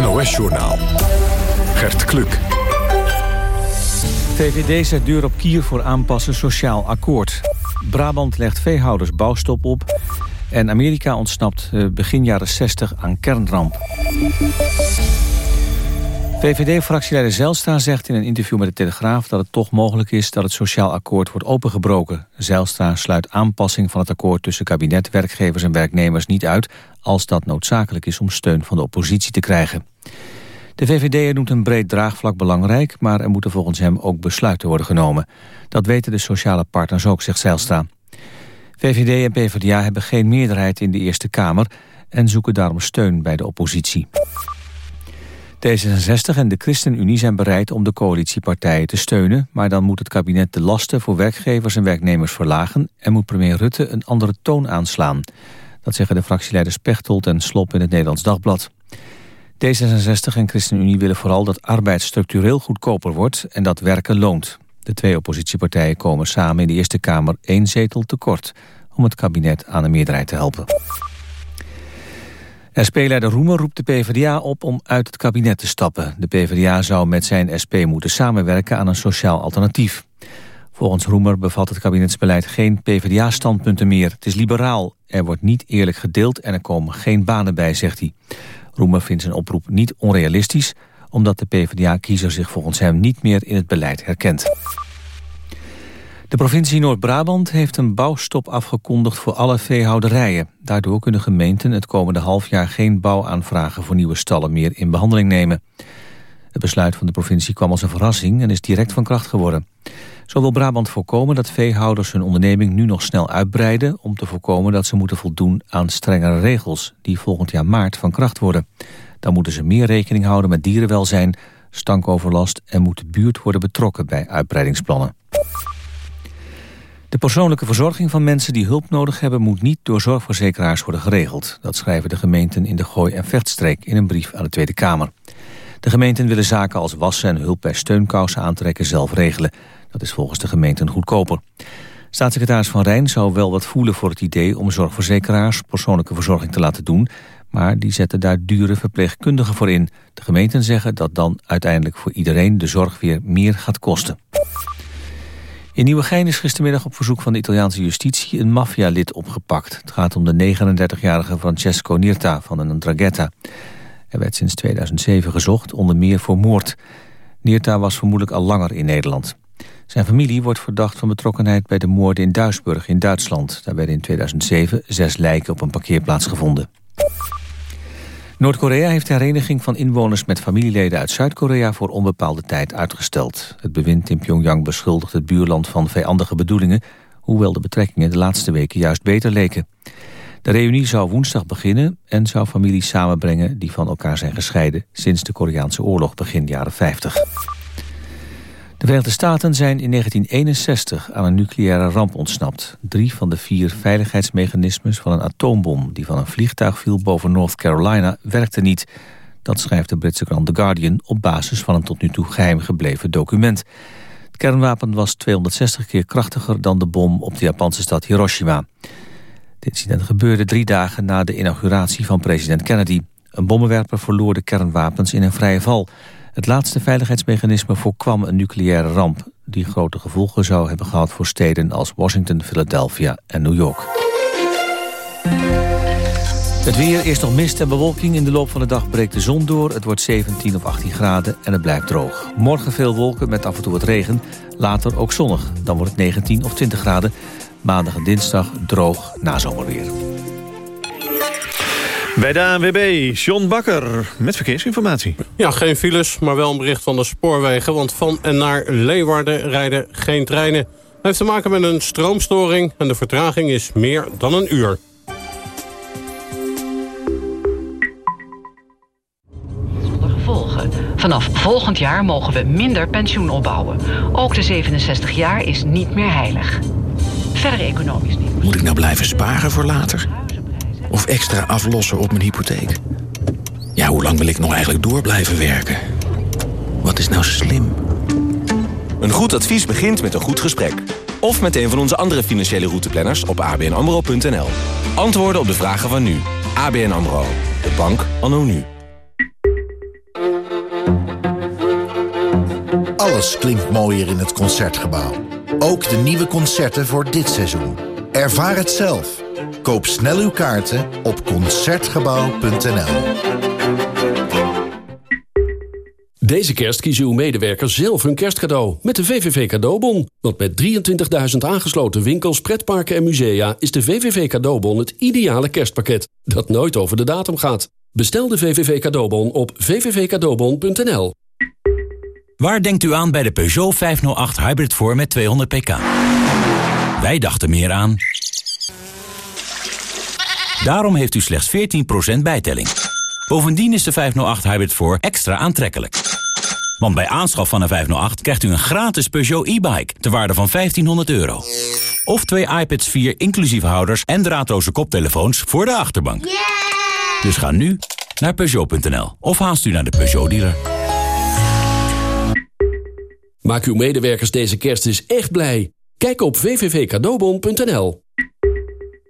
NOS-journaal. Gert Kluk. VVD zet deur op kier voor aanpassen sociaal akkoord. Brabant legt veehouders bouwstop op. En Amerika ontsnapt eh, begin jaren 60 aan kernramp. VVD-fractieleider Zijlstra zegt in een interview met de Telegraaf... dat het toch mogelijk is dat het sociaal akkoord wordt opengebroken. Zijlstra sluit aanpassing van het akkoord tussen kabinet, werkgevers en werknemers niet uit... als dat noodzakelijk is om steun van de oppositie te krijgen. De VVD noemt een breed draagvlak belangrijk... maar er moeten volgens hem ook besluiten worden genomen. Dat weten de sociale partners ook, zegt Zijlstra. VVD en PvdA hebben geen meerderheid in de Eerste Kamer... en zoeken daarom steun bij de oppositie. D66 en de ChristenUnie zijn bereid om de coalitiepartijen te steunen... maar dan moet het kabinet de lasten voor werkgevers en werknemers verlagen... en moet premier Rutte een andere toon aanslaan. Dat zeggen de fractieleiders Pechtold en Slop in het Nederlands Dagblad. D66 en ChristenUnie willen vooral dat arbeid structureel goedkoper wordt... en dat werken loont. De twee oppositiepartijen komen samen in de Eerste Kamer één zetel tekort... om het kabinet aan een meerderheid te helpen. SP-leider Roemer roept de PvdA op om uit het kabinet te stappen. De PvdA zou met zijn SP moeten samenwerken aan een sociaal alternatief. Volgens Roemer bevat het kabinetsbeleid geen PvdA-standpunten meer. Het is liberaal, er wordt niet eerlijk gedeeld en er komen geen banen bij, zegt hij. Roemer vindt zijn oproep niet onrealistisch... omdat de PvdA-kiezer zich volgens hem niet meer in het beleid herkent. De provincie Noord-Brabant heeft een bouwstop afgekondigd voor alle veehouderijen. Daardoor kunnen gemeenten het komende half jaar geen bouwaanvragen voor nieuwe stallen meer in behandeling nemen. Het besluit van de provincie kwam als een verrassing en is direct van kracht geworden. Zo wil Brabant voorkomen dat veehouders hun onderneming nu nog snel uitbreiden... om te voorkomen dat ze moeten voldoen aan strengere regels... die volgend jaar maart van kracht worden. Dan moeten ze meer rekening houden met dierenwelzijn, stankoverlast... en moet de buurt worden betrokken bij uitbreidingsplannen. De persoonlijke verzorging van mensen die hulp nodig hebben... moet niet door zorgverzekeraars worden geregeld. Dat schrijven de gemeenten in de Gooi- en Vechtstreek... in een brief aan de Tweede Kamer. De gemeenten willen zaken als wassen en hulp bij steunkousen aantrekken zelf regelen. Dat is volgens de gemeenten goedkoper. Staatssecretaris Van Rijn zou wel wat voelen voor het idee... om zorgverzekeraars persoonlijke verzorging te laten doen... maar die zetten daar dure verpleegkundigen voor in. De gemeenten zeggen dat dan uiteindelijk voor iedereen... de zorg weer meer gaat kosten. In Nieuwegein is gistermiddag op verzoek van de Italiaanse justitie een maffialid opgepakt. Het gaat om de 39-jarige Francesco Nirta van een Draghetta. Hij werd sinds 2007 gezocht, onder meer voor moord. Nirta was vermoedelijk al langer in Nederland. Zijn familie wordt verdacht van betrokkenheid bij de moorden in Duisburg in Duitsland. Daar werden in 2007 zes lijken op een parkeerplaats gevonden. Noord-Korea heeft de hereniging van inwoners met familieleden uit Zuid-Korea voor onbepaalde tijd uitgesteld. Het bewind in Pyongyang beschuldigt het buurland van vijandige bedoelingen, hoewel de betrekkingen de laatste weken juist beter leken. De reunie zou woensdag beginnen en zou families samenbrengen die van elkaar zijn gescheiden sinds de Koreaanse oorlog begin jaren 50. De Verenigde Staten zijn in 1961 aan een nucleaire ramp ontsnapt. Drie van de vier veiligheidsmechanismes van een atoombom... die van een vliegtuig viel boven North Carolina, werkten niet. Dat schrijft de Britse krant The Guardian... op basis van een tot nu toe geheim gebleven document. Het kernwapen was 260 keer krachtiger dan de bom op de Japanse stad Hiroshima. Dit incident gebeurde drie dagen na de inauguratie van president Kennedy. Een bommenwerper verloor de kernwapens in een vrije val... Het laatste veiligheidsmechanisme voorkwam een nucleaire ramp... die grote gevolgen zou hebben gehad voor steden als Washington, Philadelphia en New York. Het weer, eerst nog mist en bewolking. In de loop van de dag breekt de zon door. Het wordt 17 of 18 graden en het blijft droog. Morgen veel wolken met af en toe wat regen. Later ook zonnig. Dan wordt het 19 of 20 graden. Maandag en dinsdag droog na zomerweer. Bij de ANWB, John Bakker met verkeersinformatie. Ja, geen files, maar wel een bericht van de spoorwegen... want van en naar Leeuwarden rijden geen treinen. Het heeft te maken met een stroomstoring... en de vertraging is meer dan een uur. Zonder gevolgen. Vanaf volgend jaar mogen we minder pensioen opbouwen. Ook de 67 jaar is niet meer heilig. Verder economisch niet. Moet ik nou blijven sparen voor later? of extra aflossen op mijn hypotheek. Ja, hoe lang wil ik nog eigenlijk door blijven werken? Wat is nou slim? Een goed advies begint met een goed gesprek. Of met een van onze andere financiële routeplanners op abnamro.nl. Antwoorden op de vragen van nu. ABN AMRO. De bank anno nu. Alles klinkt mooier in het Concertgebouw. Ook de nieuwe concerten voor dit seizoen. Ervaar het zelf Koop snel uw kaarten op Concertgebouw.nl Deze kerst kiezen uw medewerkers zelf hun kerstcadeau met de VVV Cadeaubon. Want met 23.000 aangesloten winkels, pretparken en musea... is de VVV Cadeaubon het ideale kerstpakket dat nooit over de datum gaat. Bestel de VVV Cadeaubon op vvvcadeaubon.nl. Waar denkt u aan bij de Peugeot 508 Hybrid voor met 200 pk? Wij dachten meer aan... Daarom heeft u slechts 14% bijtelling. Bovendien is de 508 Hybrid voor extra aantrekkelijk. Want bij aanschaf van een 508 krijgt u een gratis Peugeot e-bike... ter waarde van 1500 euro. Of twee iPads 4 inclusief houders en draadloze koptelefoons voor de achterbank. Dus ga nu naar Peugeot.nl of haast u naar de Peugeot-dealer. Maak uw medewerkers deze kerst eens echt blij. Kijk op www.cadeaubon.nl.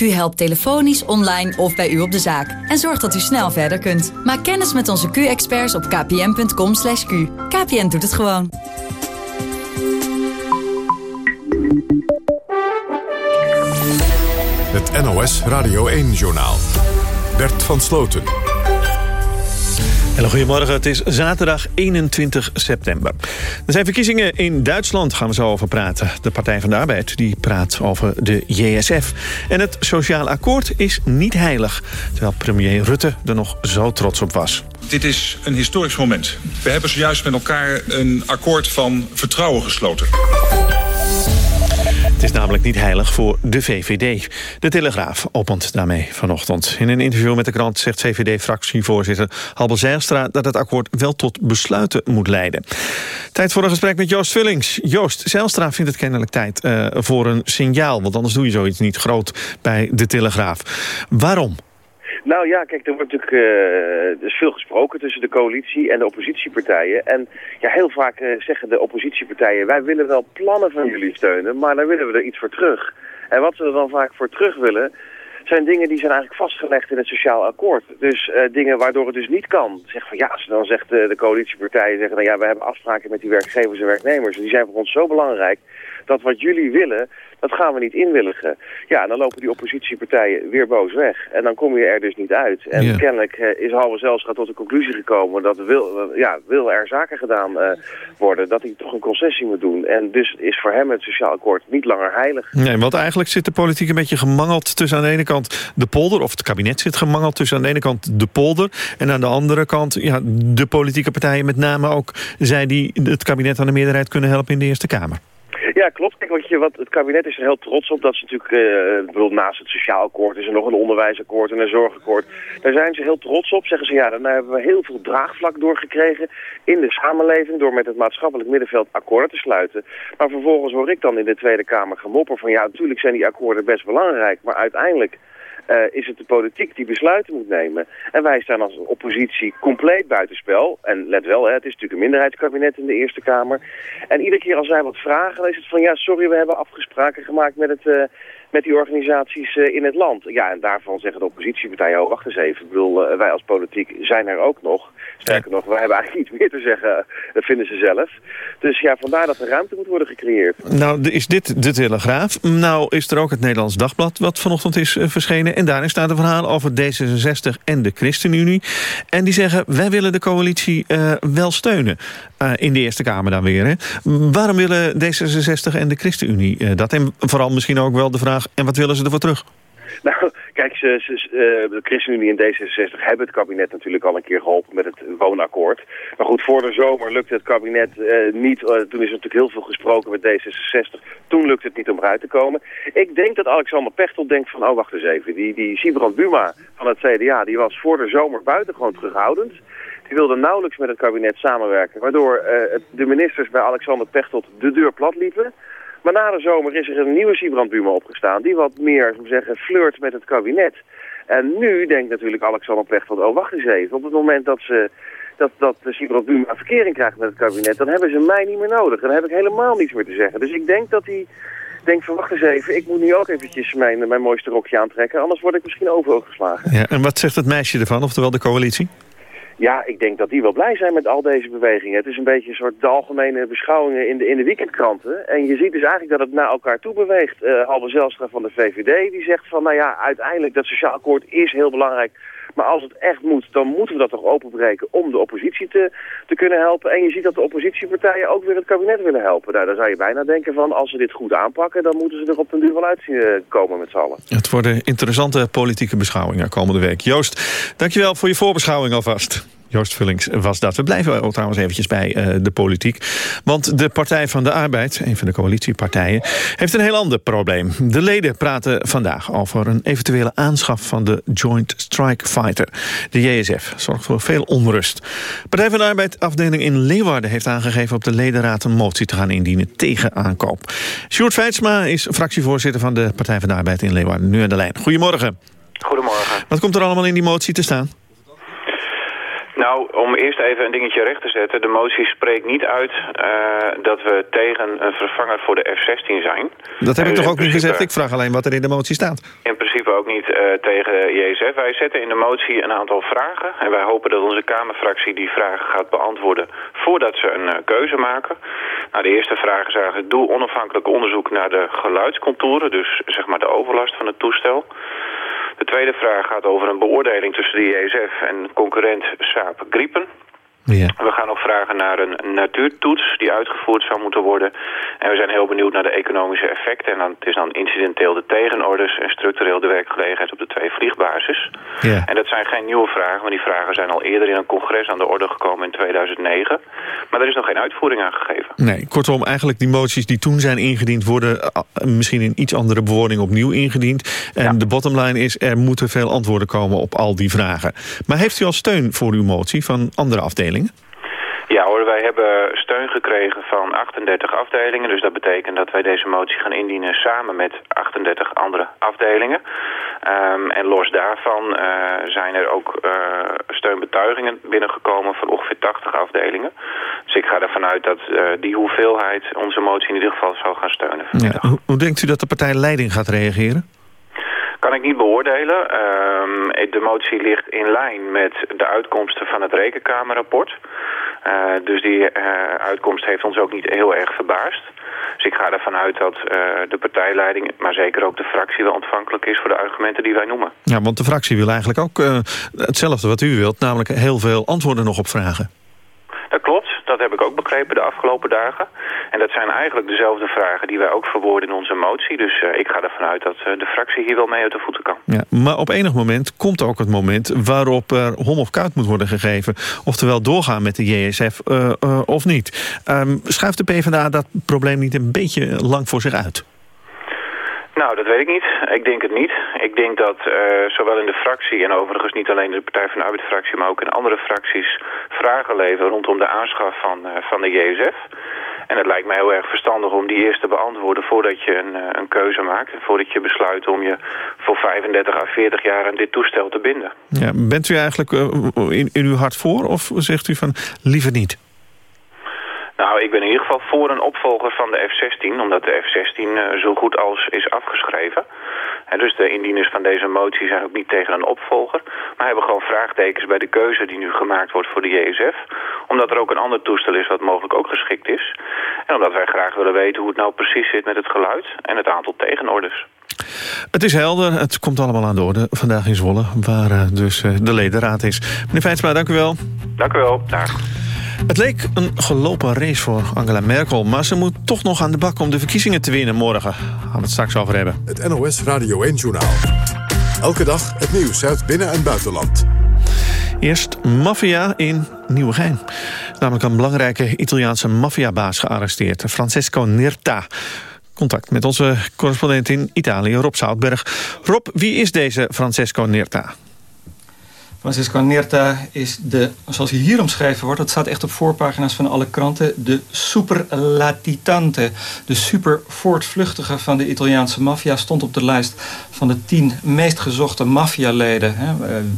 Q helpt telefonisch, online of bij u op de zaak. En zorgt dat u snel verder kunt. Maak kennis met onze Q-experts op kpn.com. /q. KPN doet het gewoon. Het NOS Radio 1-journaal. Bert van Sloten. Hele goedemorgen, het is zaterdag 21 september. Er zijn verkiezingen in Duitsland, gaan we zo over praten. De Partij van de Arbeid die praat over de JSF. En het sociaal akkoord is niet heilig. Terwijl premier Rutte er nog zo trots op was. Dit is een historisch moment. We hebben zojuist met elkaar een akkoord van vertrouwen gesloten. Het is namelijk niet heilig voor de VVD. De Telegraaf opent daarmee vanochtend. In een interview met de krant zegt VVD-fractievoorzitter Halbe Zijlstra... dat het akkoord wel tot besluiten moet leiden. Tijd voor een gesprek met Joost Vullings. Joost, Zijlstra vindt het kennelijk tijd uh, voor een signaal... want anders doe je zoiets niet groot bij de Telegraaf. Waarom? Nou ja, kijk, er wordt natuurlijk uh, is veel gesproken tussen de coalitie en de oppositiepartijen. En ja, heel vaak uh, zeggen de oppositiepartijen, wij willen wel plannen van jullie steunen, maar dan willen we er iets voor terug. En wat we er dan vaak voor terug willen, zijn dingen die zijn eigenlijk vastgelegd in het sociaal akkoord. Dus uh, dingen waardoor het dus niet kan. Zeg van ja, dan zegt de, de coalitiepartijen zeggen, nou ja, we hebben afspraken met die werkgevers en werknemers. En die zijn voor ons zo belangrijk dat wat jullie willen, dat gaan we niet inwilligen. Ja, en dan lopen die oppositiepartijen weer boos weg. En dan kom je er dus niet uit. En Ja. kennelijk uh, is Halve Zijlstra tot de conclusie gekomen dat wil, uh, ja, wil er zaken gedaan uh, worden, dat hij toch een concessie moet doen. En dus is voor hem het sociaal akkoord niet langer heilig. Nee, want eigenlijk zit de politiek een beetje gemangeld tussen aan de ene kant de polder... of het kabinet zit gemangeld tussen aan de ene kant de polder... en aan de andere kant ja, de politieke partijen, met name ook zij die het kabinet aan de meerderheid kunnen helpen in de Eerste Kamer. Ja, klopt. Kijk, wat je, wat, het kabinet is er heel trots op. Dat ze natuurlijk, uh, bedoel, naast het sociaal akkoord is er nog een onderwijsakkoord en een zorgakkoord. Daar zijn ze heel trots op. Zeggen ze, ja, daar hebben we heel veel draagvlak doorgekregen in de samenleving... door met het maatschappelijk middenveld akkoorden te sluiten. Maar vervolgens hoor ik dan in de Tweede Kamer gemopper van... ja, natuurlijk zijn die akkoorden best belangrijk, maar uiteindelijk... Uh, is het de politiek die besluiten moet nemen. En wij staan als oppositie compleet buitenspel. En let wel, hè, het is natuurlijk een minderheidskabinet in de Eerste Kamer. En iedere keer als wij wat vragen, dan is het van... ja, sorry, we hebben afgespraken gemaakt met, het, uh, met die organisaties uh, in het land. Ja, en daarvan zeggen de oppositiepartijen... oh, wacht eens even, ik bedoel, wij als politiek zijn er ook nog. Sterker nog, wij hebben eigenlijk iets meer te zeggen, dat vinden ze zelf. Dus ja, vandaar dat er ruimte moet worden gecreëerd. Nou, is dit de Telegraaf. Nou is er ook het Nederlands Dagblad wat vanochtend is verschenen. En daarin staat een verhaal over D66 en de ChristenUnie. En die zeggen, wij willen de coalitie uh, wel steunen. Uh, in de Eerste Kamer dan weer. Hè. Waarom willen D66 en de ChristenUnie dat? En vooral misschien ook wel de vraag, en wat willen ze ervoor terug? Nou, kijk, ze, uh, de ChristenUnie en D66 hebben het kabinet natuurlijk al een keer geholpen met het woonakkoord. Maar goed, voor de zomer lukte het kabinet uh, niet. Uh, toen is er natuurlijk heel veel gesproken met D66. Toen lukte het niet om eruit te komen. Ik denk dat Alexander Pechtel denkt van, oh wacht eens even. Die, die Sibrand Buma van het CDA, die was voor de zomer buitengewoon terughoudend. Die wilde nauwelijks met het kabinet samenwerken. Waardoor de ministers bij Alexander Pechtold de deur plat liepen. Maar na de zomer is er een nieuwe Siebrand Buma opgestaan die wat meer, zeggen, flirt met het kabinet. En nu denkt natuurlijk Alexander Pechtold, oh wacht eens even. Op het moment dat ze dat, dat Cyprus Buma verkering krijgt met het kabinet, dan hebben ze mij niet meer nodig. Dan heb ik helemaal niets meer te zeggen. Dus ik denk dat hij denkt van wacht eens even, ik moet nu ook eventjes mijn, mijn mooiste rokje aantrekken. Anders word ik misschien overgeslagen. Ja, en wat zegt het meisje ervan, oftewel de coalitie? Ja, ik denk dat die wel blij zijn met al deze bewegingen. Het is een beetje een soort de algemene beschouwingen in de, in de weekendkranten. En je ziet dus eigenlijk dat het naar elkaar toe beweegt. Uh, Zelstra van de VVD die zegt van, nou ja, uiteindelijk dat sociaal akkoord is heel belangrijk. Maar als het echt moet, dan moeten we dat toch openbreken om de oppositie te, te kunnen helpen. En je ziet dat de oppositiepartijen ook weer het kabinet willen helpen. Nou, dan zou je bijna denken van, als ze dit goed aanpakken, dan moeten ze er op den duur wel uitkomen met z'n allen. Het worden interessante politieke beschouwingen komende week. Joost, dankjewel voor je voorbeschouwing alvast. Joost Vullings was dat. We blijven ook trouwens eventjes bij uh, de politiek. Want de Partij van de Arbeid, een van de coalitiepartijen... heeft een heel ander probleem. De leden praten vandaag over een eventuele aanschaf... van de Joint Strike Fighter. De JSF zorgt voor veel onrust. Partij van de Arbeid afdeling in Leeuwarden... heeft aangegeven op de ledenraad een motie te gaan indienen... tegen aankoop. Sjoerd Feitsma is fractievoorzitter van de Partij van de Arbeid in Leeuwarden. Nu aan de lijn. Goedemorgen. Goedemorgen. Wat komt er allemaal in die motie te staan? Om eerst even een dingetje recht te zetten. De motie spreekt niet uit uh, dat we tegen een vervanger voor de F-16 zijn. Dat heb ik toch ook niet gezegd? Ik vraag alleen wat er in de motie staat. In principe ook niet uh, tegen JSF. Wij zetten in de motie een aantal vragen. En wij hopen dat onze Kamerfractie die vragen gaat beantwoorden voordat ze een uh, keuze maken. Nou, de eerste vraag is eigenlijk doe onafhankelijk onderzoek naar de geluidscontouren. Dus zeg maar de overlast van het toestel. De tweede vraag gaat over een beoordeling tussen de JSF en concurrent Saab Gripen. Ja. We gaan ook vragen naar een natuurtoets die uitgevoerd zou moeten worden. En we zijn heel benieuwd naar de economische effecten. En dan, het is dan incidenteel de tegenorders en structureel de werkgelegenheid op de twee vliegbasis. Ja. En dat zijn geen nieuwe vragen, maar die vragen zijn al eerder in een congres aan de orde gekomen in 2009. Maar er is nog geen uitvoering aan gegeven. Nee, kortom, eigenlijk die moties die toen zijn ingediend worden misschien in iets andere bewoording opnieuw ingediend. En ja. de bottomline is, er moeten veel antwoorden komen op al die vragen. Maar heeft u al steun voor uw motie van andere afdelingen? Ja hoor, wij hebben steun gekregen van 38 afdelingen. Dus dat betekent dat wij deze motie gaan indienen samen met 38 andere afdelingen. Um, en los daarvan uh, zijn er ook uh, steunbetuigingen binnengekomen van ongeveer 80 afdelingen. Dus ik ga ervan uit dat uh, die hoeveelheid onze motie in ieder geval zal gaan steunen. Ja, hoe, hoe denkt u dat de partij Leiding gaat reageren? Kan ik niet beoordelen. Uh, de motie ligt in lijn met de uitkomsten van het rekenkamerrapport. Uh, dus die uh, uitkomst heeft ons ook niet heel erg verbaasd. Dus ik ga ervan uit dat de partijleiding, maar zeker ook de fractie... wel ontvankelijk is voor de argumenten die wij noemen. Ja, want de fractie wil eigenlijk ook hetzelfde wat u wilt... namelijk heel veel antwoorden nog op vragen. Heb ik ook begrepen de afgelopen dagen. En dat zijn eigenlijk dezelfde vragen die wij ook verwoorden in onze motie. Dus uh, ik ga ervan uit dat uh, de fractie hier wel mee uit de voeten kan. Ja, maar op enig moment komt ook het moment waarop er hom of koud moet worden gegeven. Oftewel doorgaan met de JSF uh, of niet. Um, schuift de PvdA dat probleem niet een beetje lang voor zich uit? Nou, dat weet ik niet. Ik denk het niet. Ik denk dat uh, zowel in de fractie en overigens niet alleen de Partij van de Arbeid-fractie... maar ook in andere fracties vragen leven rondom de aanschaf van, uh, van de JSF. En het lijkt mij heel erg verstandig om die eerst te beantwoorden voordat je een, uh, een keuze maakt. En voordat je besluit om je voor 35 à 40 jaar aan dit toestel te binden. Ja, bent u eigenlijk in uw hart voor of zegt u van liever niet? Nou, ik ben in ieder geval voor een opvolger van de F-16, omdat de F-16 uh, zo goed als is afgeschreven. En dus de indieners van deze motie zijn ook niet tegen een opvolger, maar hebben gewoon vraagtekens bij de keuze die nu gemaakt wordt voor de JSF. Omdat er ook een ander toestel is wat mogelijk ook geschikt is. En omdat wij graag willen weten hoe het nou precies zit met het geluid en het aantal tegenorders. Het is helder, het komt allemaal aan de orde vandaag in Zwolle, waar uh, dus uh, de ledenraad is. Meneer Feitsma, dank u wel. Dank u wel, dag. Het leek een gelopen race voor Angela Merkel... maar ze moet toch nog aan de bak om de verkiezingen te winnen morgen. Gaan we het straks over hebben. Het NOS Radio 1-journaal. Elke dag het nieuws uit binnen- en buitenland. Eerst maffia in Nieuwegein. Namelijk een belangrijke Italiaanse maffiabaas gearresteerd. Francesco Nirta. Contact met onze correspondent in Italië, Rob Zoutberg. Rob, wie is deze Francesco Nirta? Francisco Nerta is de, zoals hij hier omschreven wordt... dat staat echt op voorpagina's van alle kranten... de superlatitante, de super voortvluchtige van de Italiaanse maffia... stond op de lijst van de tien meest gezochte maffialeden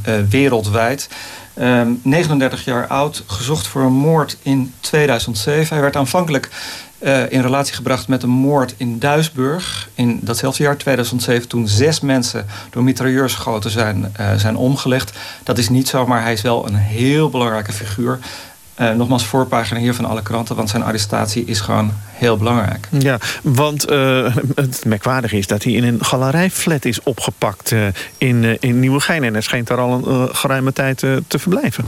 uh, uh, wereldwijd. 39 ehm, jaar oud, gezocht voor een moord in 2007. Hij werd aanvankelijk in relatie gebracht met een moord in Duisburg. In datzelfde jaar, 2007, toen zes mensen door mitrailleurschoten zijn, uh, zijn omgelegd. Dat is niet zo, maar hij is wel een heel belangrijke figuur. Uh, nogmaals, voorpagina hier van alle kranten, want zijn arrestatie is gewoon heel belangrijk. Ja, want het merkwaardige is dat hij in een galerijflat is opgepakt in, in Nieuwegein. En hij schijnt daar al een geruime tijd te verblijven.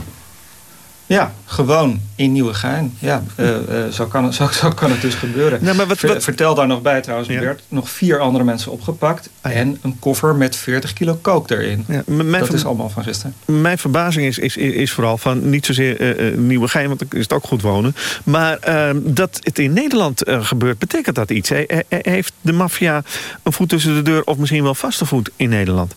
Ja, gewoon in Nieuwegein. Ja, uh, uh, zo, kan, zo, zo, kan het dus gebeuren. Nou, maar wat, wat... Vertel daar nog bij trouwens, ja. Bert. Nog vier andere mensen opgepakt. Ah, en een koffer met 40 kilo kook erin. Ja, dat is allemaal van gisteren. Mijn verbazing is, is, is vooral van niet zozeer uh, Nieuwegein... want dan is het ook goed wonen. Maar ehm, dat het in Nederland gebeurt, betekent dat iets? heeft de maffia een voet tussen de deur... of misschien wel vaste voet in Nederland?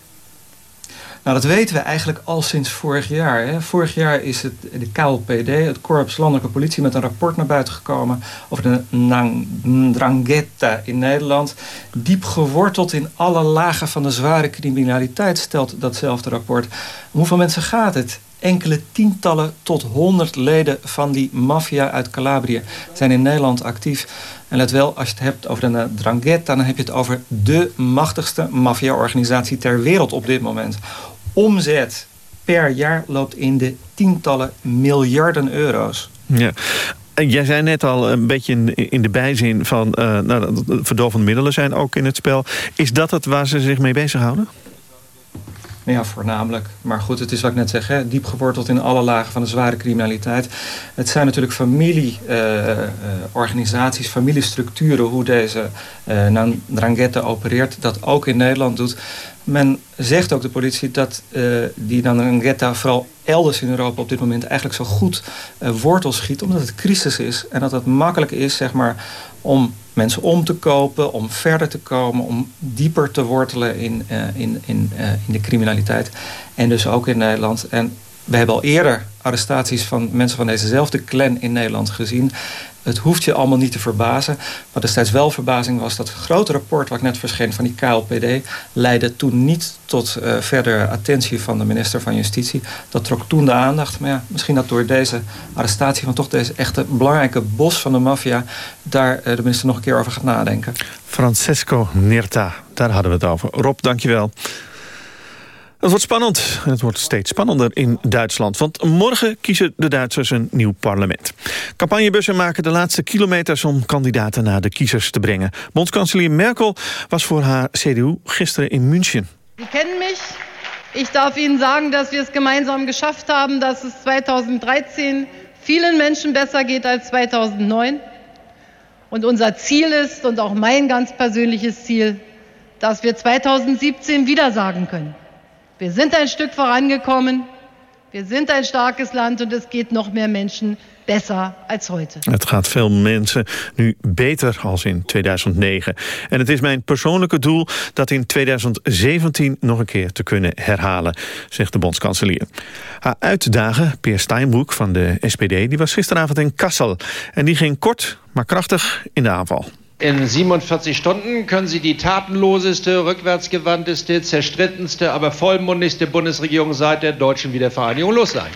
Nou, dat weten we eigenlijk al sinds vorig jaar. Hè. Vorig jaar is het de KLPD, het Korps Landelijke Politie... met een rapport naar buiten gekomen over de Ndrangheta in Nederland. Diep geworteld in alle lagen van de zware criminaliteit... stelt datzelfde rapport. Om hoeveel mensen gaat het? Enkele tientallen tot honderd leden van die maffia uit Calabrië... zijn in Nederland actief... En let wel, als je het hebt over de Drangheta... dan heb je het over de machtigste maffia-organisatie ter wereld op dit moment omzet per jaar loopt in de tientallen miljarden euro's. Ja. Jij zei net al een beetje in de bijzin van... Uh, nou, verdovende middelen zijn ook in het spel. Is dat het waar ze zich mee bezighouden? Ja, voornamelijk. Maar goed, het is wat ik net zeg, hè, diep geworteld in alle lagen van de zware criminaliteit. Het zijn natuurlijk familieorganisaties, uh, familiestructuren, hoe deze uh, Drangheta opereert, dat ook in Nederland doet. Men zegt ook de politie dat uh, die Drangheta vooral elders in Europa op dit moment eigenlijk zo goed uh, wortel schiet, omdat het crisis is en dat het makkelijk is, zeg maar, om mensen om te kopen, om verder te komen, om dieper te wortelen in, uh, in, in, in de criminaliteit. En dus ook in Nederland. En we hebben al eerder arrestaties van mensen van dezezelfde clan in Nederland gezien. Het hoeft je allemaal niet te verbazen. Wat destijds wel verbazing was, dat grote rapport wat net verscheen van die KLPD... leidde toen niet tot uh, verdere attentie van de minister van Justitie. Dat trok toen de aandacht. Maar ja, misschien dat door deze arrestatie van toch deze echte belangrijke bos van de maffia... daar uh, de minister nog een keer over gaat nadenken. Francesco Nerta, daar hadden we het over. Rob, dankjewel. Het wordt spannend. En het wordt steeds spannender in Duitsland. Want morgen kiezen de Duitsers een nieuw parlement. Campagnebussen maken de laatste kilometers om kandidaten naar de kiezers te brengen. Bondskanselier Merkel was voor haar CDU gisteren in München. Sie kennen mich. Ich darf Ihnen sagen, dass wir es gemeinsam geschafft haben, dass es 2013 vielen Menschen besser geht als 2009. Und unser Ziel ist, und auch mein ganz persönliches Ziel, dass wir 2017 wieder sagen können. Wir sind ein Stück vorangekommen. Wir sind ein starkes Land und es geht noch mehr Menschen besser als heute. Het gaat veel mensen nu beter als in 2009. En het is mijn persoonlijke doel dat in 2017 nog een keer te kunnen herhalen, zegt de bondskanselier. Haar uitdagen, Peer Steinbroek van de SPD, die was gisteravond in Kassel. En die ging kort, maar krachtig in de aanval. In 47 Stunden können Sie die tatenloseste, rückwärtsgewandteste, zerstrittenste, aber vollmundigste Bundesregierung seit der deutschen Wiedervereinigung los sein.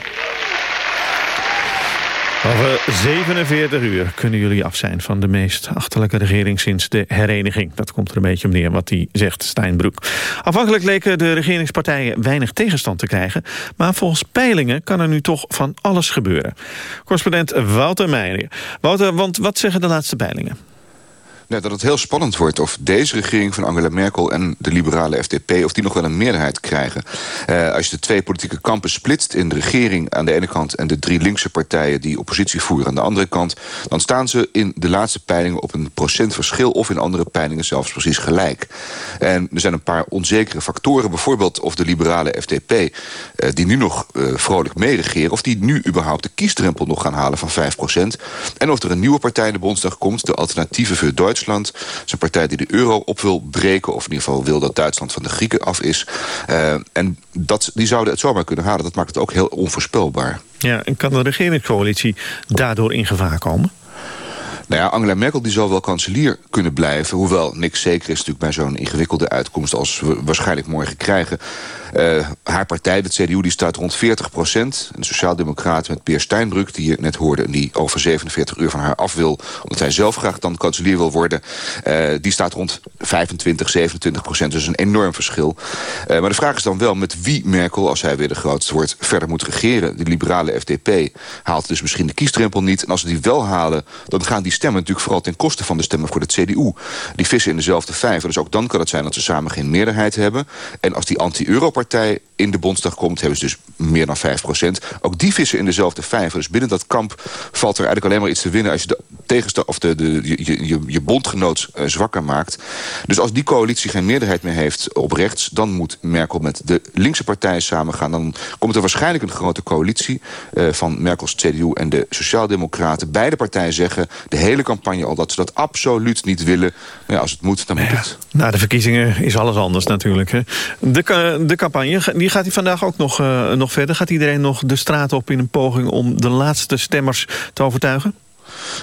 Over 47 uur kunnen jullie af zijn van de meest achterlijke regering sinds de hereniging. Dat komt er een beetje om neer wat hij zegt, Steinbroek. Afhankelijk leken de regeringspartijen weinig tegenstand te krijgen. Maar volgens peilingen kan er nu toch van alles gebeuren. Correspondent Wouter Meijer. Wouter, want wat zeggen de laatste peilingen? Dat het heel spannend wordt of deze regering van Angela Merkel... en de liberale FDP, of die nog wel een meerderheid krijgen. Uh, als je de twee politieke kampen splitst in de regering aan de ene kant... en de drie linkse partijen die oppositie voeren aan de andere kant... dan staan ze in de laatste peilingen op een procentverschil... of in andere peilingen zelfs precies gelijk. En er zijn een paar onzekere factoren. Bijvoorbeeld of de liberale FDP, uh, die nu nog uh, vrolijk meeregeren... of die nu überhaupt de kiesdrempel nog gaan halen van 5% En of er een nieuwe partij in de Bondsdag komt... de Alternatieve voor Duitsland Duitsland. Het is een partij die de euro op wil breken... of in ieder geval wil dat Duitsland van de Grieken af is. Uh, en dat, die zouden het zomaar kunnen halen. Dat maakt het ook heel onvoorspelbaar. Ja, en kan de regeringscoalitie daardoor in gevaar komen? Nou ja, Angela Merkel die zal wel kanselier kunnen blijven. Hoewel niks zeker is natuurlijk bij zo'n ingewikkelde uitkomst... als we waarschijnlijk morgen krijgen. Uh, haar partij, de CDU, die staat rond 40 procent. De Sociaaldemocraten met Peer Steinbrück, die je net hoorde... en die over 47 uur van haar af wil... omdat hij zelf graag dan kanselier wil worden... Uh, die staat rond 25, 27 procent. Dus een enorm verschil. Uh, maar de vraag is dan wel met wie Merkel, als hij weer de grootste wordt... verder moet regeren. De liberale FDP haalt dus misschien de kiesdrempel niet. En als ze die wel halen, dan gaan die stemmen natuurlijk vooral ten koste van de stemmen voor de CDU. Die vissen in dezelfde vijver. Dus ook dan kan het zijn dat ze samen geen meerderheid hebben. En als die anti-Euro-partij in de Bondsdag komt, hebben ze dus meer dan 5% Ook die vissen in dezelfde vijver. Dus binnen dat kamp valt er eigenlijk alleen maar iets te winnen... als je de of de, de, je, je, je bondgenoot uh, zwakker maakt. Dus als die coalitie geen meerderheid meer heeft op rechts... dan moet Merkel met de linkse partijen samengaan. Dan komt er waarschijnlijk een grote coalitie... Uh, van Merkels CDU en de Sociaaldemocraten. Beide partijen zeggen de hele campagne al... dat ze dat absoluut niet willen. Maar ja, als het moet, dan moet ja, het. Na de verkiezingen is alles anders natuurlijk. Hè. De, de campagne, die gaat hij vandaag ook nog, uh, nog verder? Gaat iedereen nog de straat op in een poging... om de laatste stemmers te overtuigen?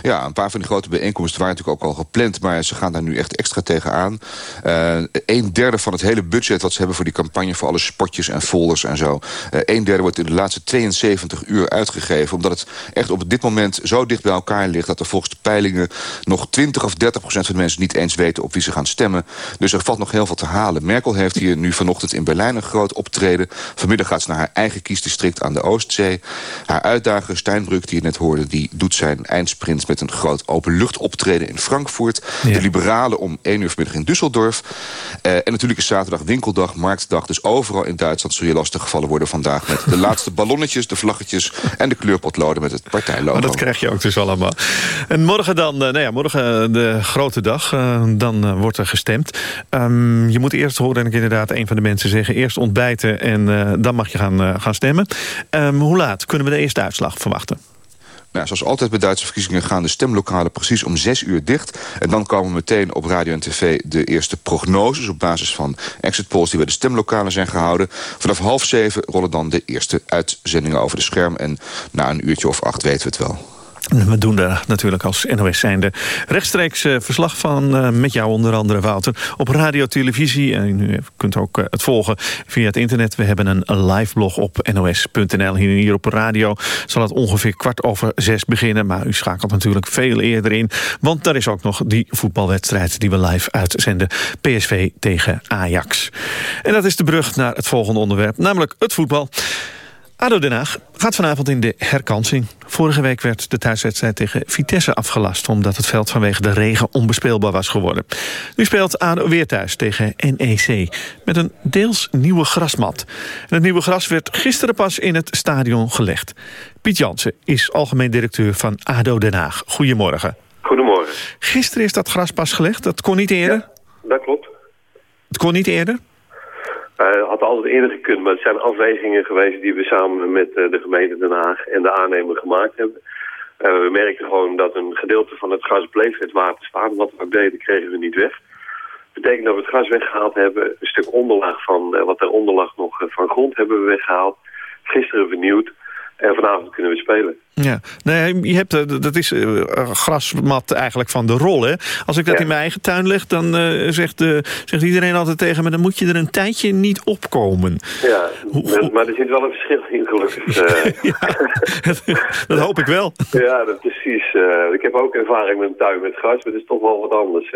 Ja, een paar van die grote bijeenkomsten waren natuurlijk ook al gepland... maar ze gaan daar nu echt extra tegenaan. Uh, een derde van het hele budget wat ze hebben voor die campagne... voor alle spotjes en folders en zo... Uh, een derde wordt in de laatste 72 uur uitgegeven... omdat het echt op dit moment zo dicht bij elkaar ligt... dat er volgens de peilingen nog 20 of 30 procent van de mensen... niet eens weten op wie ze gaan stemmen. Dus er valt nog heel veel te halen. Merkel heeft hier nu vanochtend in Berlijn een groot optreden. Vanmiddag gaat ze naar haar eigen kiesdistrict aan de Oostzee. Haar uitdager Steinbrück, die je net hoorde... die doet zijn eindsprint met een groot openluchtoptreden in Frankfurt. Ja. De Liberalen om 1 uur vanmiddag in Düsseldorf. Uh, en natuurlijk is zaterdag winkeldag, marktdag. Dus overal in Duitsland zul je lastig gevallen worden vandaag... met de laatste ballonnetjes, de vlaggetjes en de kleurpotloden met het partijlogo. Maar dat krijg je ook dus allemaal. En morgen dan, uh, nou ja, morgen de grote dag. Dan wordt er gestemd. Um, je moet eerst, horen ik inderdaad een van de mensen zeggen... eerst ontbijten en dan mag je gaan, gaan stemmen. Um, hoe laat kunnen we de eerste uitslag verwachten? Nou, zoals altijd bij Duitse verkiezingen gaan de stemlokalen precies om zes uur dicht. En dan komen meteen op radio en tv de eerste prognoses... op basis van exit polls die bij de stemlokalen zijn gehouden. Vanaf half zeven rollen dan de eerste uitzendingen over de scherm. En na een uurtje of acht weten we het wel. We doen daar natuurlijk als NOS zijnde rechtstreeks uh, verslag van uh, met jou onder andere Wouter op radio, televisie en u kunt ook uh, het volgen via het internet. We hebben een live blog op nos.nl. Hier op radio zal het ongeveer kwart over zes beginnen, maar u schakelt natuurlijk veel eerder in, want daar is ook nog die voetbalwedstrijd die we live uitzenden. PSV tegen Ajax. En dat is de brug naar het volgende onderwerp, namelijk het voetbal. ADO Den Haag gaat vanavond in de herkansing. Vorige week werd de thuiswedstrijd tegen Vitesse afgelast... omdat het veld vanwege de regen onbespeelbaar was geworden. Nu speelt ADO weer thuis tegen NEC... met een deels nieuwe grasmat. En het nieuwe gras werd gisteren pas in het stadion gelegd. Piet Jansen is algemeen directeur van ADO Den Haag. Goedemorgen. Goedemorgen. Gisteren is dat gras pas gelegd, dat kon niet eerder? Ja, dat klopt. Het kon niet eerder? Uh, had altijd eerder gekund, maar het zijn afwegingen geweest die we samen met uh, de gemeente Den Haag en de aannemer gemaakt hebben. Uh, we merkten gewoon dat een gedeelte van het gas bleef het water staan. Wat we ook deden, kregen we niet weg. Dat betekent dat we het gas weggehaald hebben. Een stuk onderlaag van wat er onderlag nog van grond hebben we weggehaald. Gisteren vernieuwd. En vanavond kunnen we spelen. Ja, nee, je hebt, eh, dat is uh, grasmat eigenlijk van de rol. Hè? Als ik dat ja. in mijn eigen tuin leg, dan uh, zegt, uh, zegt iedereen altijd tegen me... dan moet je er een tijdje niet opkomen. Ja, Hoe, maar er zit wel een verschil in gelukkig. ja, dat hoop ik wel. Ja, dat, precies. ik heb ook ervaring met een tuin met gras, maar het is toch wel wat anders.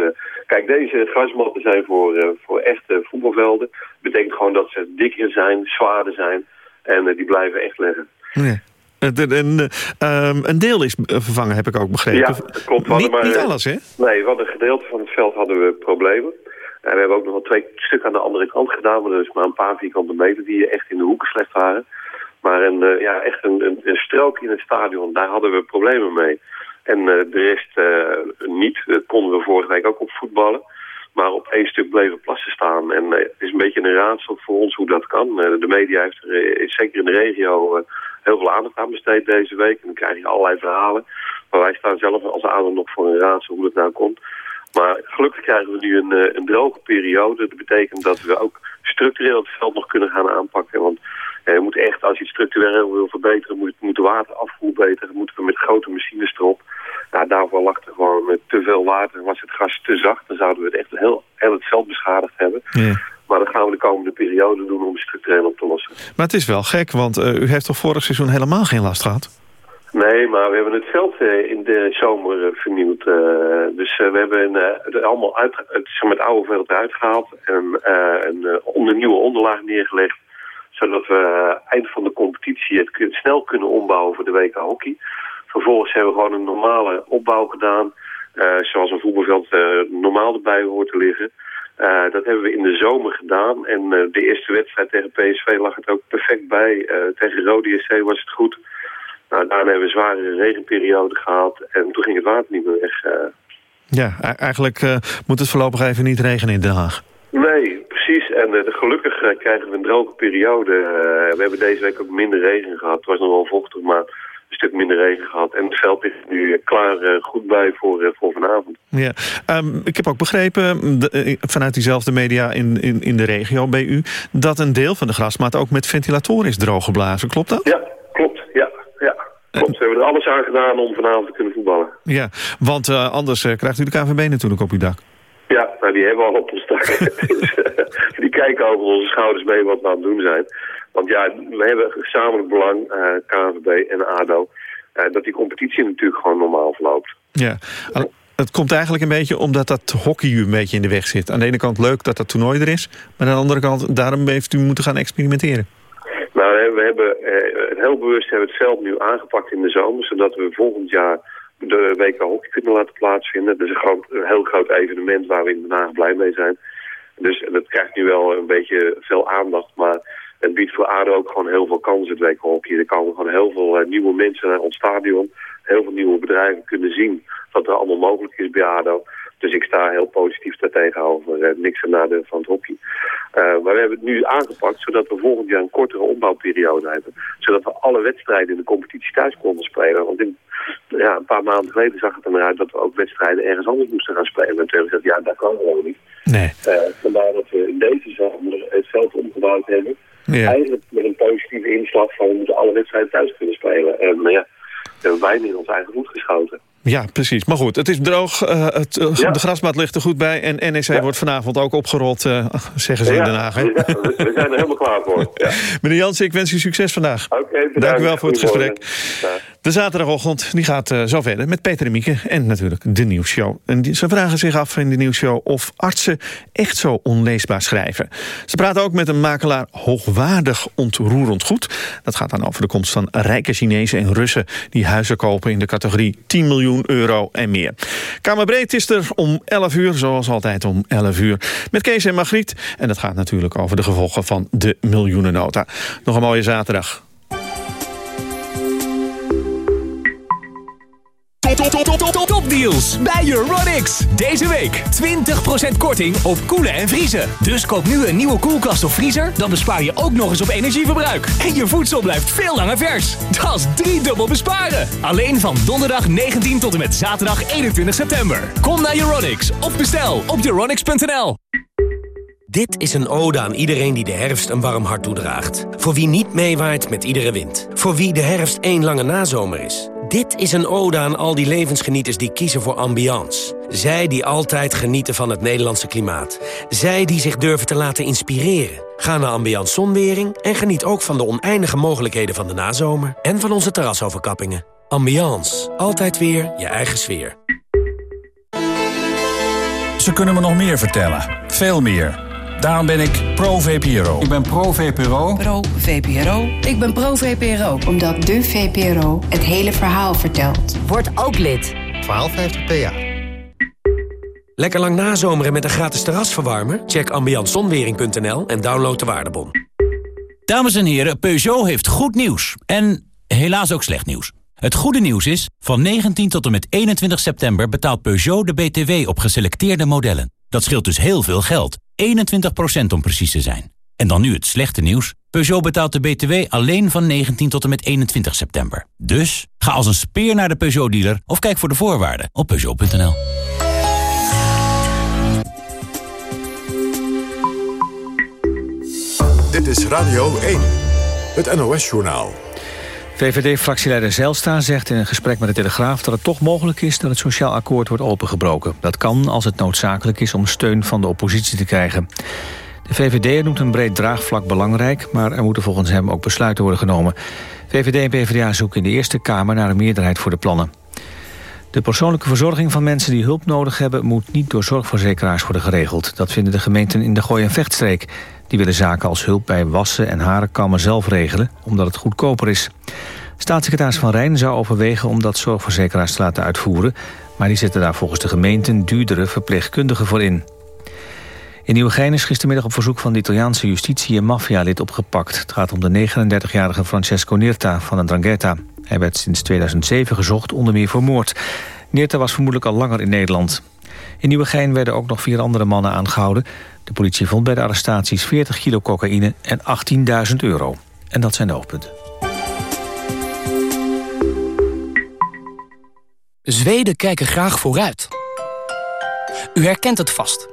kijk, deze grasmatten zijn voor, voor echte voetbalvelden. Dat betekent gewoon dat ze dikker zijn, zwaarder zijn... en die blijven echt leggen. Ja. Een, um, een deel is vervangen, heb ik ook begrepen. Ja, dat klopt. Niet, maar, niet alles, hè? Nee, hadden een gedeelte van het veld hadden we problemen. En we hebben ook nog wel twee stukken aan de andere kant gedaan. Maar er is maar een paar vierkante meter die echt in de hoeken slecht waren. Maar een, uh, ja, echt een, een, een, strook in het stadion, daar hadden we problemen mee. En uh, de rest uh, niet. Dat konden we vorige week ook op voetballen. Maar op één stuk bleven plassen staan. En het is een beetje een raadsel voor ons hoe dat kan. de media heeft er, zeker in de regio heel veel aandacht aan besteed deze week. En dan krijg je allerlei verhalen. Maar wij staan zelf als ADO nog voor een raadsel hoe het nou komt. Maar gelukkig krijgen we nu een, eh, een droge periode. Dat betekent dat we ook structureel het veld nog kunnen gaan aanpakken. Want eh, je moet echt, als je het structureel wil verbeteren, moet, moet de waterafvoer beter. Moeten we met grote machines erop. Nou, daarvoor lag er gewoon met te veel water. Was het gas te zacht, dan zouden we het echt heel, heel het veld beschadigd hebben. Ja. Maar dat gaan we de komende periode doen om structureel op te lossen. Maar het is wel gek, want uh, u heeft toch vorig seizoen helemaal geen last gehad? Nee, maar we hebben het veld uh, in de zomer uh, vernieuwd. dus we hebben het allemaal uit, het, zeg maar, het oude veld eruit gehaald en een onder nieuwe onderlaag neergelegd. Zodat we eind van de competitie het snel kunnen ombouwen voor de WK hockey. Vervolgens hebben we gewoon een normale opbouw gedaan. zoals een voetbalveld normaal erbij hoort te liggen. Uh, dat hebben we in de zomer gedaan. En uh, de eerste wedstrijd tegen PSV lag het ook perfect bij. Uh, tegen Rode SC was het goed. Nou, daarna hebben we een zware regenperiode gehad. En toen ging het water niet meer weg. Ja, eigenlijk moet het voorlopig even niet regenen in Den Haag. Nee, precies. En gelukkig krijgen we een droge periode. we hebben deze week ook minder regen gehad. Het was nog wel vochtig, maar een stuk minder regen gehad. En het veld is nu klaar goed bij voor, voor vanavond. Ja, um, ik heb ook begrepen de, vanuit diezelfde media in, in, in de regio bij u... dat een deel van de grasmaat ook met ventilatoren is drooggeblazen. Klopt dat? Ja, klopt. Ja, ja. Klopt. We hebben er alles aan gedaan om vanavond te kunnen voetballen. Ja, want uh, anders krijgt u de KVB natuurlijk op uw dak. Ja, nou die hebben we al op ons. Dus, die kijken over onze schouders mee wat we aan het doen zijn. Want ja, we hebben gezamenlijk belang, KNVB en ADO... dat die competitie natuurlijk gewoon normaal verloopt. Ja, het komt eigenlijk een beetje omdat dat hockey u een beetje in de weg zit. Aan de ene kant leuk dat dat toernooi er is. Maar aan de andere kant, daarom heeft u moeten gaan experimenteren. Nou, we hebben eh, heel bewust hebben het veld nu aangepakt in de zomer. Zodat we volgend jaar de WK hockey kunnen laten plaatsvinden. Dat is een, groot, een heel groot evenement waar we in Den Haag blij mee zijn. Dus dat krijgt nu wel een beetje veel aandacht. Maar het biedt voor ADO ook gewoon heel veel kansen, het hockey. Er komen gewoon heel veel uh, nieuwe mensen naar ons stadion. Heel veel nieuwe bedrijven kunnen zien wat er allemaal mogelijk is bij ADO. Dus ik sta heel positief daar tegenover. Uh, niks van nadeel van het hockey. Uh, maar we hebben het nu aangepakt zodat we volgend jaar een kortere opbouwperiode hebben. Zodat we alle wedstrijden in de competitie thuis konden spelen. Want in, ja, een paar maanden geleden zag het er naar uit dat we ook wedstrijden ergens anders moesten gaan spelen. En toen hebben we gezegd, ja, dat kan gewoon niet. Nee. Uh, vandaar dat we in deze zomer het veld omgebouwd hebben. Ja. Eigenlijk met een positieve inslag van we moeten alle wedstrijden thuis kunnen spelen. En maar ja, we hebben bijna in ons eigen voet geschoten. Ja, precies. Maar goed, het is droog. Uh, het, uh, ja. De grasmat ligt er goed bij. En NEC ja. wordt vanavond ook opgerold, uh, zeggen ze ja, in Den Haag. Hè? we zijn er helemaal klaar voor. Meneer Jansen, ik wens u succes vandaag. Okay, Dank u wel voor het gesprek. De zaterdagochtend die gaat zo verder met Peter en Mieke. En natuurlijk de nieuwsshow. En die, ze vragen zich af in de nieuwsshow of artsen echt zo onleesbaar schrijven. Ze praten ook met een makelaar hoogwaardig ontroerend goed. Dat gaat dan over de komst van rijke Chinezen en Russen... die huizen kopen in de categorie 10 miljoen euro en meer. Kamerbreed is er om 11 uur, zoals altijd om 11 uur. Met Kees en Margriet. En dat gaat natuurlijk over de gevolgen van de miljoenennota. Nog een mooie zaterdag. Top, top, top, top, topdeals bij Euronics. Deze week 20% korting op koelen en vriezen. Dus koop nu een nieuwe koelkast of vriezer, dan bespaar je ook nog eens op energieverbruik. En je voedsel blijft veel langer vers. Dat is driedubbel besparen. Alleen van donderdag 19 tot en met zaterdag 21 september. Kom naar Euronics of bestel op euronics.nl. Dit is een ode aan iedereen die de herfst een warm hart toedraagt. Voor wie niet meewaait met iedere wind. Voor wie de herfst één lange nazomer is. Dit is een ode aan al die levensgenieters die kiezen voor ambiance. Zij die altijd genieten van het Nederlandse klimaat. Zij die zich durven te laten inspireren. Ga naar Ambiance Zonwering en geniet ook van de oneindige mogelijkheden van de nazomer... en van onze terrasoverkappingen. Ambiance. Altijd weer je eigen sfeer. Ze kunnen me nog meer vertellen. Veel meer. Daarom ben ik pro-VPRO. Ik ben pro-VPRO. Pro-VPRO. Ik ben pro-VPRO. Omdat de VPRO het hele verhaal vertelt. Word ook lid. 1250 PA. Lekker lang nazomeren met een gratis terrasverwarmer? Check ambiantzonwering.nl en download de waardebon. Dames en heren, Peugeot heeft goed nieuws. En helaas ook slecht nieuws. Het goede nieuws is, van 19 tot en met 21 september betaalt Peugeot de BTW op geselecteerde modellen. Dat scheelt dus heel veel geld. 21% om precies te zijn. En dan nu het slechte nieuws. Peugeot betaalt de BTW alleen van 19 tot en met 21 september. Dus ga als een speer naar de Peugeot-dealer of kijk voor de voorwaarden op Peugeot.nl. Dit is Radio 1, het NOS-journaal. VVD-fractieleider Zijlstra zegt in een gesprek met de Telegraaf... dat het toch mogelijk is dat het sociaal akkoord wordt opengebroken. Dat kan als het noodzakelijk is om steun van de oppositie te krijgen. De VVD noemt een breed draagvlak belangrijk... maar er moeten volgens hem ook besluiten worden genomen. VVD en PvdA zoeken in de Eerste Kamer naar een meerderheid voor de plannen. De persoonlijke verzorging van mensen die hulp nodig hebben... moet niet door zorgverzekeraars worden geregeld. Dat vinden de gemeenten in de Gooi- en Vechtstreek. Die willen zaken als hulp bij wassen en harenkammen zelf regelen... omdat het goedkoper is. Staatssecretaris Van Rijn zou overwegen om dat zorgverzekeraars te laten uitvoeren... maar die zetten daar volgens de gemeenten duurdere verpleegkundigen voor in. In Nieuwegein is gistermiddag op verzoek van de Italiaanse justitie... een maffialid opgepakt. Het gaat om de 39-jarige Francesco Nirta van de Drangheta. Hij werd sinds 2007 gezocht, onder meer voor moord. Nirta was vermoedelijk al langer in Nederland. In Nieuwegein werden ook nog vier andere mannen aangehouden. De politie vond bij de arrestaties 40 kilo cocaïne en 18.000 euro. En dat zijn de hoofdpunten. Zweden kijken graag vooruit. U herkent het vast.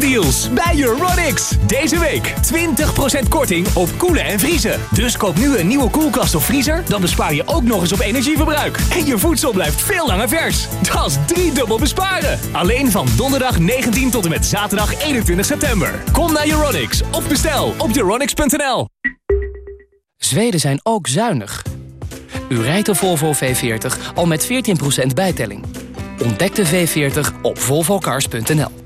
Topdeals bij Euronics. Deze week 20% korting op koelen en vriezen. Dus koop nu een nieuwe koelkast of vriezer... dan bespaar je ook nog eens op energieverbruik. En je voedsel blijft veel langer vers. Dat is driedubbel besparen. Alleen van donderdag 19 tot en met zaterdag 21 september. Kom naar Euronics of bestel op euronics.nl. Zweden zijn ook zuinig. U rijdt de Volvo V40 al met 14% bijtelling. Ontdek de V40 op volvocars.nl.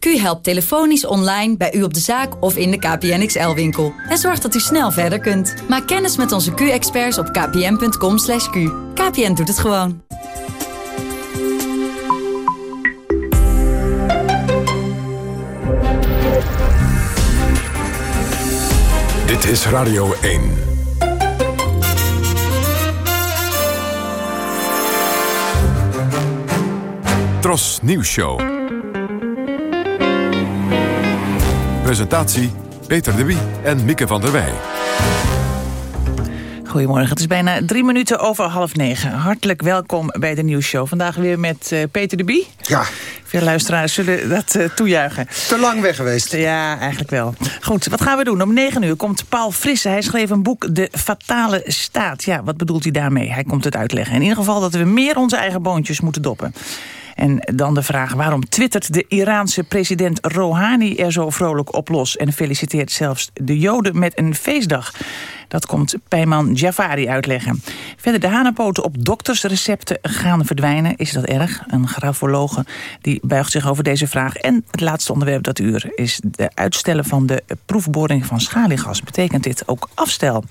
Q helpt telefonisch online bij u op de zaak of in de KPN XL-winkel. En zorgt dat u snel verder kunt. Maak kennis met onze Q-experts op kpn.com. /q. KPN doet het gewoon. Dit is Radio 1. Tros Nieuws Show. Presentatie Peter de Wie en Mieke van der Wij. Goedemorgen, het is bijna drie minuten over half negen. Hartelijk welkom bij de nieuwsshow. Vandaag weer met uh, Peter de Bie. Ja. Veel luisteraars zullen dat uh, toejuichen. Te lang weg geweest. Ja, eigenlijk wel. Goed, wat gaan we doen? Om negen uur komt Paul Frisse. Hij schreef een boek, De Fatale Staat. Ja, wat bedoelt hij daarmee? Hij komt het uitleggen. In ieder geval dat we meer onze eigen boontjes moeten doppen. En dan de vraag waarom twittert de Iraanse president Rouhani er zo vrolijk op los... en feliciteert zelfs de Joden met een feestdag. Dat komt Peyman Jafari uitleggen. Verder de hanenpoten op doktersrecepten gaan verdwijnen. Is dat erg? Een grafologe die buigt zich over deze vraag. En het laatste onderwerp dat uur is de uitstellen van de proefboring van schaliegas. Betekent dit ook afstel?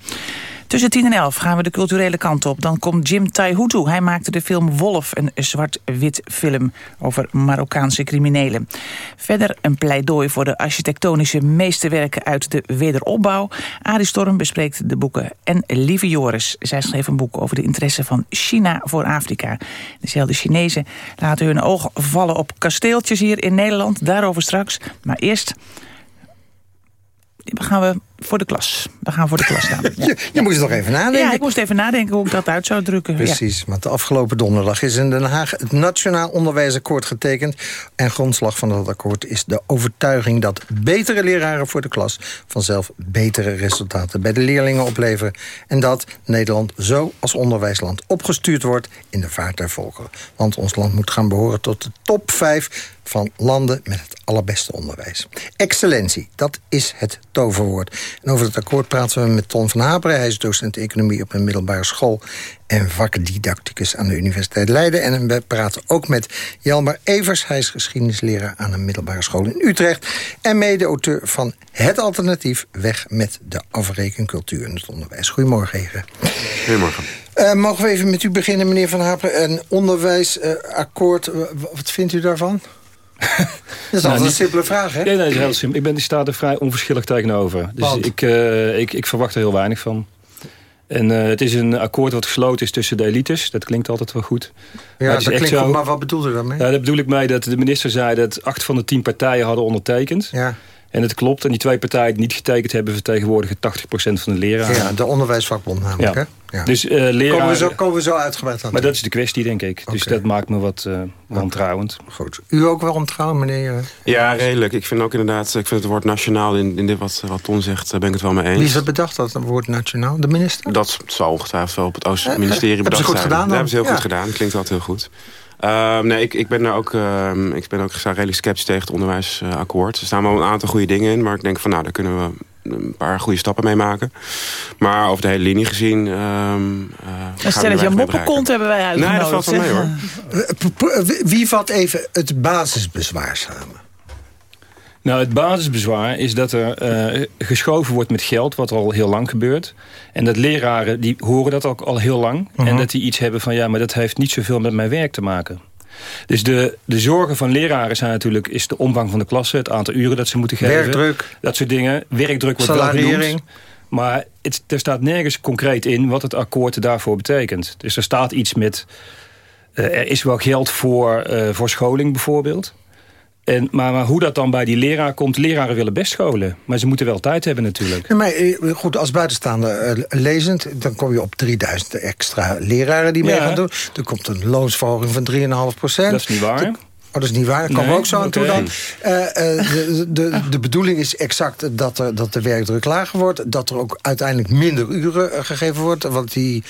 Tussen 10 en 11 gaan we de culturele kant op. Dan komt Jim Taihutu. Hij maakte de film Wolf, een zwart-wit film over Marokkaanse criminelen. Verder een pleidooi voor de architectonische meesterwerken uit de wederopbouw. Arie Storm bespreekt de boeken. En Lieve Joris, zij schreef een boek over de interesse van China voor Afrika. Dezelfde Chinezen laten hun oog vallen op kasteeltjes hier in Nederland. Daarover straks. Maar eerst gaan we voor de klas. We gaan voor de klas staan. Ja. je, je moest toch even nadenken? Ja, ik moest even nadenken hoe ik dat uit zou drukken. Precies, want de afgelopen donderdag is in Den Haag... het Nationaal Onderwijsakkoord getekend. En grondslag van dat akkoord is de overtuiging... dat betere leraren voor de klas vanzelf betere resultaten... bij de leerlingen opleveren. En dat Nederland zo als onderwijsland opgestuurd wordt... in de vaart der volkeren. Want ons land moet gaan behoren tot de top 5 van landen met het allerbeste onderwijs. Excellentie, dat is het toverwoord. En over het akkoord praten we met Ton van Haperen. Hij is docent economie op een middelbare school... en vakdidacticus aan de Universiteit Leiden. En we praten ook met Jelmer Evers. Hij is geschiedenisleraar aan een middelbare school in Utrecht... en mede-auteur van Het Alternatief... Weg met de afrekencultuur in het onderwijs. Goedemorgen, heren. Goedemorgen. Uh, mogen we even met u beginnen, meneer Van Hapen. Een onderwijsakkoord, uh, wat vindt u daarvan? Dat is nou, altijd een simpele vraag, hè? Nee, nee, dat is heel simpel. Ik ben die staat er vrij onverschillig tegenover. Dus ik, uh, ik, ik verwacht er heel weinig van. En het is een akkoord wat gesloten is tussen de elites. Dat klinkt altijd wel goed. Ja, maar dat klinkt zo, goed, maar wat bedoelt u daarmee? Ja, dat bedoel ik mee dat de minister zei dat acht van de tien partijen hadden ondertekend. Ja. En het klopt. En die twee partijen die niet getekend hebben... vertegenwoordigen 80% van de leraren. Ja, de onderwijsvakbond namelijk, ja. hè? Ja. Dus uh, leraren... Komen we, zo, komen we zo uitgebreid aan. Maar dat is de kwestie, denk ik. Dus dat maakt me wat uh, wantrouwend. Goed. U ook wel wantrouwen, meneer? Uh, ja, redelijk. Ik vind ook inderdaad... Ik vind het woord nationaal in, in dit wat, wat Ton zegt... ben ik het wel mee eens. Wie is het bedacht, dat het woord nationaal? De minister? Dat zal ongetwijfeld wel op het Oost-ministerie bedacht zijn. Hebben ze goed gedaan Dat hebben ze heel goed gedaan. Klinkt altijd heel goed. Uh, nee, ik, ik, ben daar ook, uh, ik ben ook redelijk sceptisch tegen het onderwijsakkoord. er staan wel een aantal goede dingen in, maar ik denk van nou, daar kunnen we een paar goede stappen mee maken. Maar over de hele linie gezien... Uh, een stelletje moppenkont hebben wij uitgenodigd. Nee, dat valt wel mee hoor. Wie vat even het basisbezwaar samen? Nou, het basisbezwaar is dat er uh, geschoven wordt met geld... wat al heel lang gebeurt. En dat leraren, die horen dat ook al heel lang. Uh -huh. En dat die iets hebben van... ja, maar dat heeft niet zoveel met mijn werk te maken. Dus de, de zorgen van leraren zijn natuurlijk... is de omvang van de klasse, het aantal uren dat ze moeten geven. Werkdruk. Dat soort dingen. Werkdruk wordt wel genoemd. Maar het, er staat nergens concreet in wat het akkoord daarvoor betekent. Dus er staat iets met... Uh, er is wel geld voor, uh, voor scholing bijvoorbeeld... En, maar, maar, hoe dat dan bij die leraar komt... leraren willen best scholen. Maar ze moeten wel tijd hebben natuurlijk. Ja, maar goed, als buitenstaander uh, lezend... dan kom je op 3000 extra leraren die mee ja. gaan doen. Er komt een loonsverhoging van 3,5 procent. Dat is niet waar. Oh, dat is niet waar. Daar komen nee, we ook zo aan okay. toe dan. Uh, uh, de, de, de bedoeling is exact dat, er, dat de werkdruk lager wordt. Dat er ook uiteindelijk minder uren uh, gegeven wordt. Want die,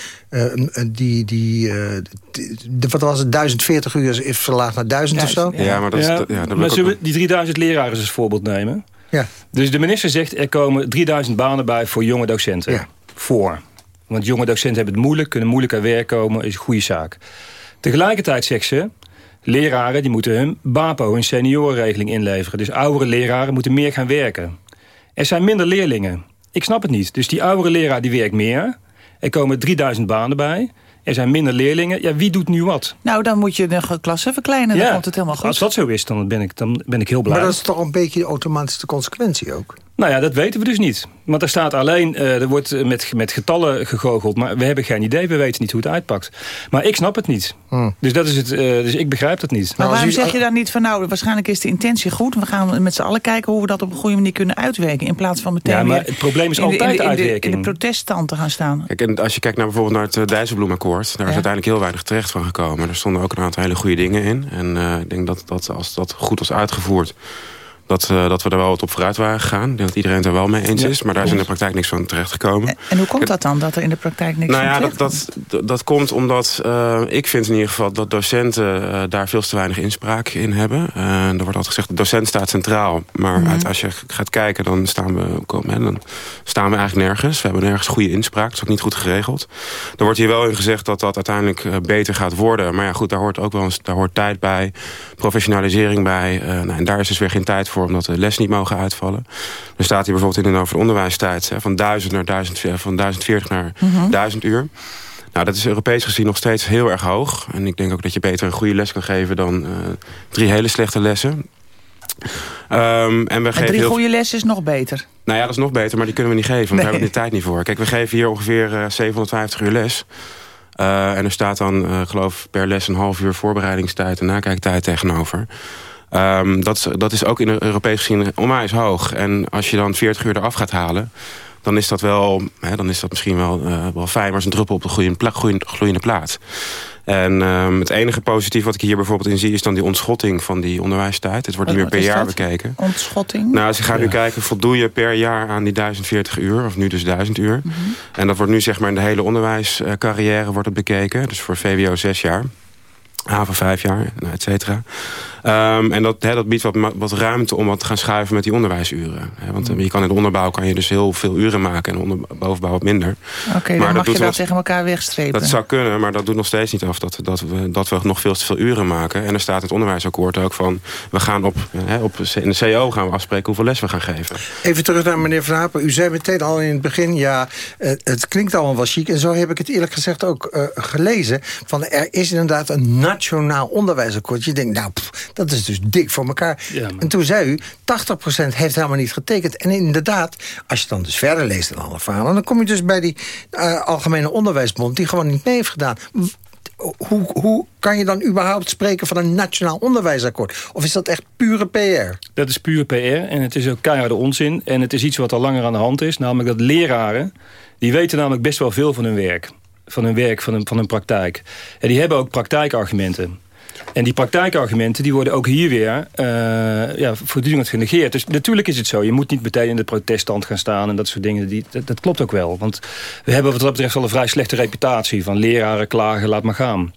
die, die, die, wat was het, 1040 uur is verlaagd naar 1000 of zo. Ja, maar, dat is, ja, ja, dat maar zullen we die 3000 leraren als voorbeeld nemen? Ja. Dus de minister zegt er komen 3000 banen bij voor jonge docenten. Ja. Voor. Want jonge docenten hebben het moeilijk, kunnen moeilijk aan werk komen. is een goede zaak. Tegelijkertijd zegt ze... Leraren die moeten hun BAPO, hun seniorenregeling inleveren. Dus oudere leraren moeten meer gaan werken. Er zijn minder leerlingen. Ik snap het niet. Dus die oudere leraar die werkt meer. Er komen 3000 banen bij. Er zijn minder leerlingen. Ja, wie doet nu wat? Nou, dan moet je de klasse verkleinen. Ja, dan komt het helemaal goed. Als dat zo is, dan ben ik, dan ben ik heel blij. Maar dat is toch een beetje de automatische consequentie ook? Nou ja, dat weten we dus niet. Want er staat alleen, uh, er wordt met, met getallen gegoocheld... maar we hebben geen idee, we weten niet hoe het uitpakt. Maar ik snap het niet. Hmm. Dus, dat is het, uh, dus ik begrijp dat niet. Maar nou, waarom u, zeg je dan niet van... nou, waarschijnlijk is de intentie goed... we gaan met z'n allen kijken hoe we dat op een goede manier kunnen uitwerken... in plaats van meteen ja, maar het probleem is in de, altijd in de, de uitwerking. In de, in de proteststand te gaan staan. Kijk, en als je kijkt naar bijvoorbeeld naar het uh, Dijsselbloemakkoord... daar is ja. uiteindelijk heel weinig terecht van gekomen. Er stonden ook een aantal hele goede dingen in. En uh, ik denk dat, dat als dat goed was uitgevoerd dat, uh, dat we er wel wat op vooruit waren gegaan. Ik denk dat iedereen het er wel mee eens ja, is. Maar daar is in de praktijk niks van terechtgekomen. En, en hoe komt dat dan, dat er in de praktijk niks nou van ja, terecht dat, dat, dat komt omdat uh, ik vind in ieder geval... dat docenten uh, daar veel te weinig inspraak in hebben. er wordt altijd gezegd, de docent staat centraal. Maar mm -hmm. uit, als je gaat kijken, dan staan, we, kom, hè, dan staan we eigenlijk nergens. We hebben nergens goede inspraak. Dat is ook niet goed geregeld. Er wordt hier wel in gezegd dat dat uiteindelijk beter gaat worden. Maar ja, goed, daar hoort ook wel eens, daar hoort tijd bij. Professionalisering bij. nou, en daar is dus weer geen tijd voor, omdat de les niet mogen uitvallen. Er staat hier bijvoorbeeld in de over onderwijstijd... Hè, van 1000 naar 1000, van 1040 naar mm -hmm. 1000 uur. Nou, dat is Europees gezien nog steeds heel erg hoog. En ik denk ook dat je beter een goede les kan geven... dan uh, drie hele slechte lessen. Um, en we en geven drie goede lessen is nog beter? Nou ja, dat is nog beter, maar die kunnen we niet geven. Want nee. daar hebben we de tijd niet voor. Kijk, we geven hier ongeveer uh, 750 uur les... Uh, en er staat dan, uh, geloof per les een half uur voorbereidingstijd en nakijktijd tegenover. Um, dat, dat is ook in Europees gezien onwijs hoog. En als je dan 40 uur eraf gaat halen... dan is dat, wel, hè, dan is dat misschien wel, uh, wel fijn... maar is een druppel op de gloeiende, pla gloeiende, gloeiende plaat. En um, het enige positief wat ik hier bijvoorbeeld in zie... is dan die ontschotting van die onderwijstijd. Het wordt nu meer per jaar dat? bekeken. Ontschotting? Nou, ze gaan ja. nu kijken, voldoe je per jaar aan die 1040 uur... of nu dus 1000 uur. Mm -hmm. En dat wordt nu zeg maar in de hele onderwijscarrière wordt het bekeken. Dus voor VWO zes jaar. HAVO vijf jaar, et cetera. Ehm, en dat, hè, dat biedt wat, wat ruimte om wat te gaan schuiven met die onderwijsuren. Hè, want je kan in de onderbouw kan je dus heel veel uren maken... en onder, bovenbouw wat minder. Oké, dan mag je dat tegen elkaar wegstrepen. Dat zou kunnen, maar dat doet nog steeds niet af... dat, dat, we, dat we nog veel te veel uren maken. En er staat in het onderwijsakkoord ook van... we gaan op, hè, op, in de CO gaan we afspreken hoeveel les we gaan geven. Even terug naar meneer Van Apen. U zei meteen al in het begin... ja, het, het klinkt allemaal wel chic. En zo heb ik het eerlijk gezegd ook uh, gelezen. Van er is inderdaad een nationaal onderwijsakkoord. Je denkt, nou, pff, dat is dus dik voor elkaar. Ja, en toen zei u, 80% heeft helemaal niet getekend. En inderdaad, als je dan dus verder leest in alle verhalen... dan kom je dus bij die uh, Algemene Onderwijsbond... die gewoon niet mee heeft gedaan hoe, hoe kan je dan überhaupt spreken van een nationaal onderwijsakkoord? Of is dat echt pure PR? Dat is pure PR en het is ook keiharde onzin. En het is iets wat al langer aan de hand is. Namelijk dat leraren, die weten namelijk best wel veel van hun werk. Van hun werk, van hun, van hun praktijk. En die hebben ook praktijkargumenten. En die praktijkargumenten die worden ook hier weer uh, ja, voortdurend genegeerd. Dus natuurlijk is het zo. Je moet niet meteen in de proteststand gaan staan en dat soort dingen. Die, dat, dat klopt ook wel. Want we hebben wat dat betreft al een vrij slechte reputatie. Van leraren klagen, laat maar gaan.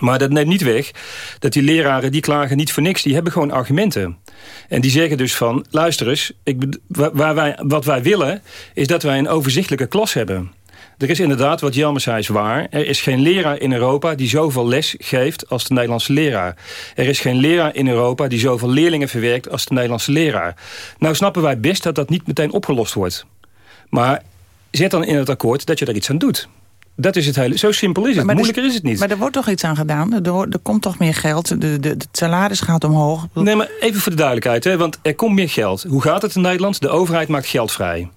Maar dat neemt niet weg dat die leraren die klagen niet voor niks. Die hebben gewoon argumenten. En die zeggen dus van, luister eens, ik, waar wij, wat wij willen... is dat wij een overzichtelijke klas hebben. Er is inderdaad, wat Jelmer zei, is waar. Er is geen leraar in Europa die zoveel les geeft als de Nederlandse leraar. Er is geen leraar in Europa die zoveel leerlingen verwerkt als de Nederlandse leraar. Nou snappen wij best dat dat niet meteen opgelost wordt. Maar zet dan in het akkoord dat je er iets aan doet. Dat is het hele. Zo simpel is het. Moeilijker is het niet. Maar er wordt toch iets aan gedaan? Er, er komt toch meer geld? De, de, het salaris gaat omhoog? Nee, maar even voor de duidelijkheid. Hè, want er komt meer geld. Hoe gaat het in Nederland? De overheid maakt geld vrij.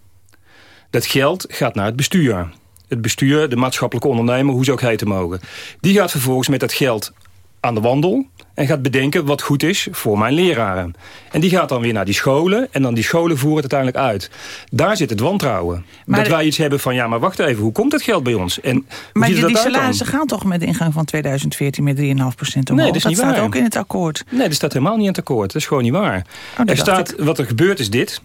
Dat geld gaat naar het bestuur het bestuur, de maatschappelijke ondernemer, hoe ze ook heten mogen. Die gaat vervolgens met dat geld aan de wandel en gaat bedenken wat goed is voor mijn leraren. En die gaat dan weer naar die scholen en dan die scholen voeren het uiteindelijk uit. Daar zit het wantrouwen. dat wij iets hebben van, ja, maar wacht even, hoe komt het geld bij ons? En maar die, die salarissen gaan toch met de ingang van 2014 met 3,5% omhoog? Nee, dat, is niet staat waar. ook in het akkoord. Nee, dat staat helemaal niet in het akkoord. Dat is gewoon niet waar. Oh, er staat, wat er gebeurt is dit.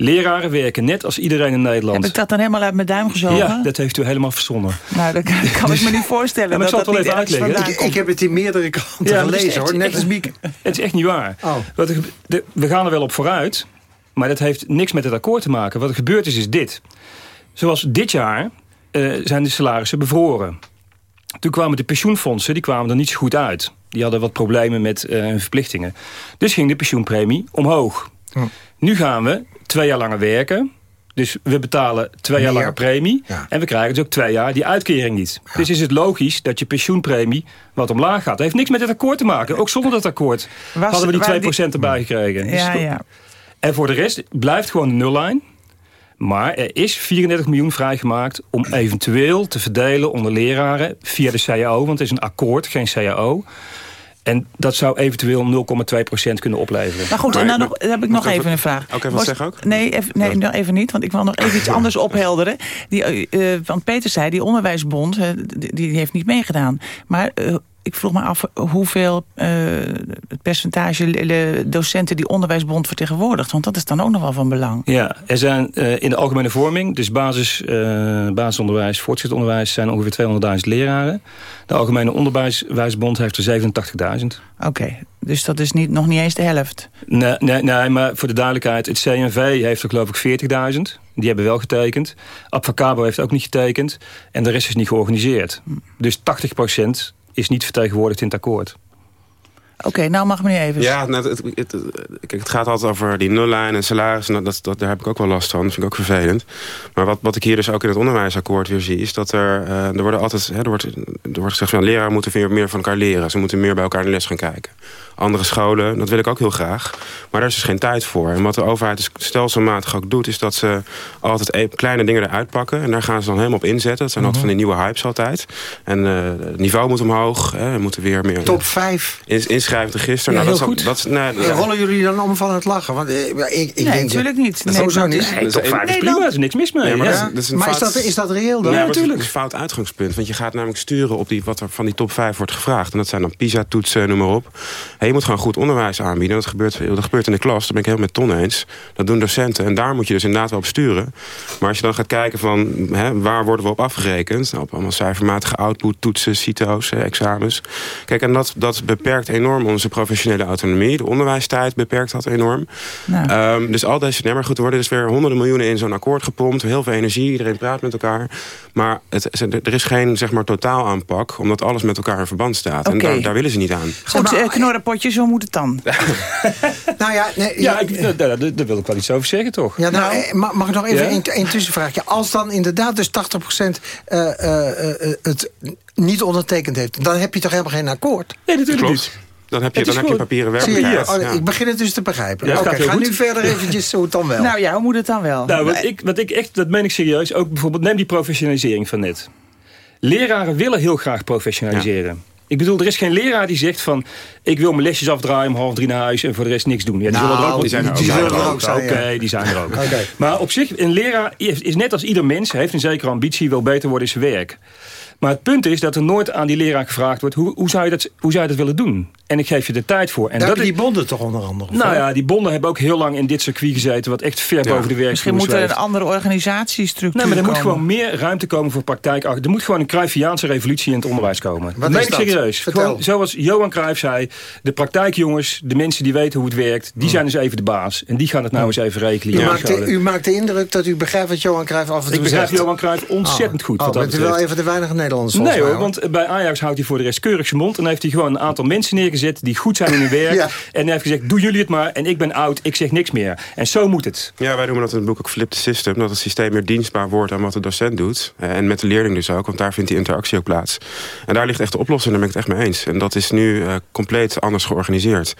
Leraren werken net als iedereen in Nederland. Heb ik dat dan helemaal uit mijn duim gezogen? Ja, dat heeft u helemaal verzonnen. Nou, dat kan, ik me niet voorstellen. Ja, maar ik zal het wel even uitleggen. Ik, ik, heb het in meerdere kanten ja, gelezen, hoor. Net als Mieke. Het is echt niet waar. Oh. Wat er, de, we gaan er wel op vooruit. Maar dat heeft niks met het akkoord te maken. Wat er gebeurd is, is dit. Zoals dit jaar uh, zijn de salarissen bevroren. Toen kwamen de pensioenfondsen die kwamen er niet zo goed uit. Die hadden wat problemen met uh, hun verplichtingen. Dus ging de pensioenpremie omhoog. Hm. Nu gaan we twee jaar langer werken. Dus we betalen twee jaar langer premie. En we krijgen dus ook twee jaar die uitkering niet. Dus is het logisch dat je pensioenpremie wat omlaag gaat. Dat heeft niks met het akkoord te maken. Ook zonder dat akkoord hadden we die 2% die... erbij gekregen. Ja, dus ja. En voor de rest blijft gewoon de nullijn. Maar er is 34 miljoen vrijgemaakt om eventueel te verdelen onder leraren via de CAO. Want het is een akkoord, geen CAO. En dat zou eventueel 0,2% kunnen opleveren. Maar goed, en dan nog, heb ik nog even, een vraag. Oké, wat zeg ook? Nee, even, nee nog even niet, want ik wil nog even iets anders ophelderen. Die, uh, want Peter zei, die onderwijsbond, uh, die, die, heeft niet meegedaan. Maar uh, ik vroeg me af hoeveel uh, het percentage docenten die onderwijsbond vertegenwoordigt. Want dat is dan ook nog wel van belang. Ja, er zijn uh, in de algemene vorming, dus basis, uh, basisonderwijs, voortgezet onderwijs, zijn ongeveer 200.000 leraren. De Algemene Onderwijsbond heeft er 87.000. Oké, dus dat is niet, nog niet eens de helft? Nee, nee, nee, maar voor de duidelijkheid, het CNV heeft er geloof ik 40.000. Die hebben wel getekend. Abfacabo heeft ook niet getekend. En de rest is niet georganiseerd. Hm. Dus 80 is niet vertegenwoordigd in het akkoord. Oké, nou mag meneer even. Ja, nou, het, het, kijk, het gaat altijd over die nullijn en salaris. En dat, dat, daar heb ik ook wel last van. Dat vind ik ook vervelend. Maar wat, wat ik hier dus ook in het onderwijsakkoord weer zie... is dat er, uh, er worden altijd... Hè, er, wordt, er wordt gezegd van leraren moeten meer, meer van elkaar leren. Ze moeten meer bij elkaar in de les gaan kijken andere scholen. Dat wil ik ook heel graag. Maar daar is dus geen tijd voor. En wat de overheid dus stelselmatig ook doet... is dat ze altijd e- kleine dingen eruit pakken. En daar gaan ze dan helemaal op inzetten. Dat zijn altijd van die nieuwe hypes altijd. En uh, het niveau moet omhoog. Hè. We moeten weer meer... Top 5. In, inschrijven register. Ja, nou, dat goed. Dat, nee, ja, rollen jullie dan om van het lachen? Want, eh, ik, ik nee, denk natuurlijk niet. Dat nee, zo niet. Nee, top 5 is prima. Er is niks mis mee. maar, ja. dat is, maar is, dat, is dat reëel dan? Ja, natuurlijk. Dat is een fout uitgangspunt. Want je gaat namelijk sturen op die, wat er van die top 5 wordt gevraagd. En dat zijn dan PISA-toetsen, noem maar op. je moet gewoon goed onderwijs aanbieden. Dat gebeurt, dat gebeurt in de klas, dat ben ik heel met Ton eens. Dat doen docenten en daar moet je dus inderdaad wel op sturen. Maar als je dan gaat kijken van hè, waar worden we op afgerekend... Nou, op allemaal cijfermatige output, toetsen, CITO's, examens. Kijk, en dat, dat beperkt enorm onze professionele autonomie. De onderwijstijd beperkt dat enorm. Nou. Ehm, dus al deze... Nee, maar goed, er worden dus weer honderden miljoenen in zo'n akkoord gepompt. Heel veel energie, iedereen praat met elkaar. Maar het, er is geen zeg maar, totaal aanpak, omdat alles met elkaar in verband staat. En daar, daar, willen ze niet aan. Goed, uh, knorrenpotjes, hoe moet het dan? nou ja, nee, ja ik, nou, daar, daar, wil ik wel iets over zeggen, toch? Ja, nou, nou. Eh, mag ik nog even een, een tussenvraagje? Als dan inderdaad dus 80% uh, uh, het niet ondertekend heeft... dan heb je toch helemaal geen akkoord? Nee, natuurlijk niet. Dan heb je, dan heb je papieren werk. Je, oh, Ik begin het dus te begrijpen. Oké, ga nu verder eventjes hoe het dan wel. Nou ja, hoe moet het dan wel? Nou, wat, ik, wat ik echt, dat meen ik serieus. Ook bijvoorbeeld, neem die professionalisering van net. Leraren willen heel graag professionaliseren. Ik bedoel, er is geen leraar die zegt van... ik wil mijn lesjes afdraaien om half drie naar huis... en voor de rest niks doen. Ja, die, nou, er ook, die zijn er ook. Die zijn er ook. Oké, die zijn er ook. Maar op zich, een leraar is, is net als ieder mens... heeft een zekere ambitie, wil beter worden in zijn werk. Maar het punt is dat er nooit aan die leraar gevraagd wordt... hoe, hoe, zou, je dat, hoe zou je dat willen doen? En ik geef je de tijd voor. En Daar dat die bonden toch onder andere? Nou ja, die bonden hebben ook heel lang in dit circuit gezeten... wat echt ver boven de werk Misschien moet er een andere organisatiestructuur Nee, maar er moet gewoon meer ruimte komen voor praktijk. Er moet gewoon een Cruyffiaanse revolutie in het onderwijs komen. Wat dat meen ik serieus. Gewoon, zoals Johan Cruijff zei... de praktijkjongens, de mensen die weten hoe het werkt... die zijn dus even de baas. En die gaan het nou eens even rekenen. U, maakt de, u maakt de indruk dat u begrijpt wat Johan Cruijff af en toe Ik begrijp Johan Cruijff ontzettend goed. Oh, bent u wel even de weinige Nederlanders Nee hoor, want bij Ajax houdt hij voor de rest keurig zijn mond... en heeft hij gewoon een aantal mensen neergezet... die goed zijn in hun werk. En hij heeft gezegd, doe jullie het maar. En ik ben oud, ik zeg niks meer. En zo moet het. Ja, wij noemen dat in het boek ook flip the system. Dat het systeem meer dienstbaar wordt aan wat de docent doet. Eh, en met de leerling dus ook, want daar vindt die interactie ook plaats. En daar ligt echt de oplossing, daar ben ik het echt mee eens. En dat is nu uh, compleet anders georganiseerd.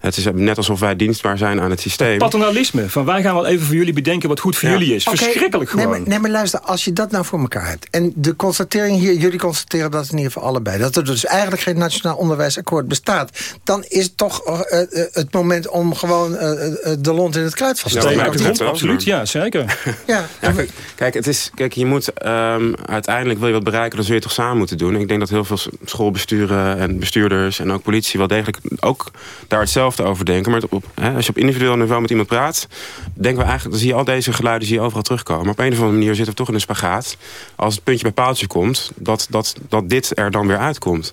Het is net alsof wij dienstbaar zijn aan het systeem. Paternalisme, van wij gaan wel even voor jullie bedenken wat goed voor jullie is. Verschrikkelijk gewoon. Nee maar, nee, maar luister, als je dat nou voor elkaar hebt... en de constatering hier, jullie constateren dat in ieder geval allebei... dat er dus eigenlijk geen nationaal onderwijsakkoord bestaat... dan is het toch uh, uh, het moment om gewoon uh, de lont in het kruid vast te steken. Ja, absoluut, ja, zeker. ja, ja kijk, het is, kijk, je moet um, uiteindelijk wil je wat bereiken... dan zul je het toch samen moeten doen. Ik denk dat heel veel schoolbesturen en bestuurders... en ook politie wel degelijk ook daar hetzelfde over denken. Maar op, hè, als je op individueel niveau met iemand praat... denken we eigenlijk, dan zie je al deze geluiden zie je overal terugkomen. Maar op een of andere manier zitten we toch in een spagaat. Als het puntje bij paaltje komt, dat, dat, dat dit er dan weer uitkomt.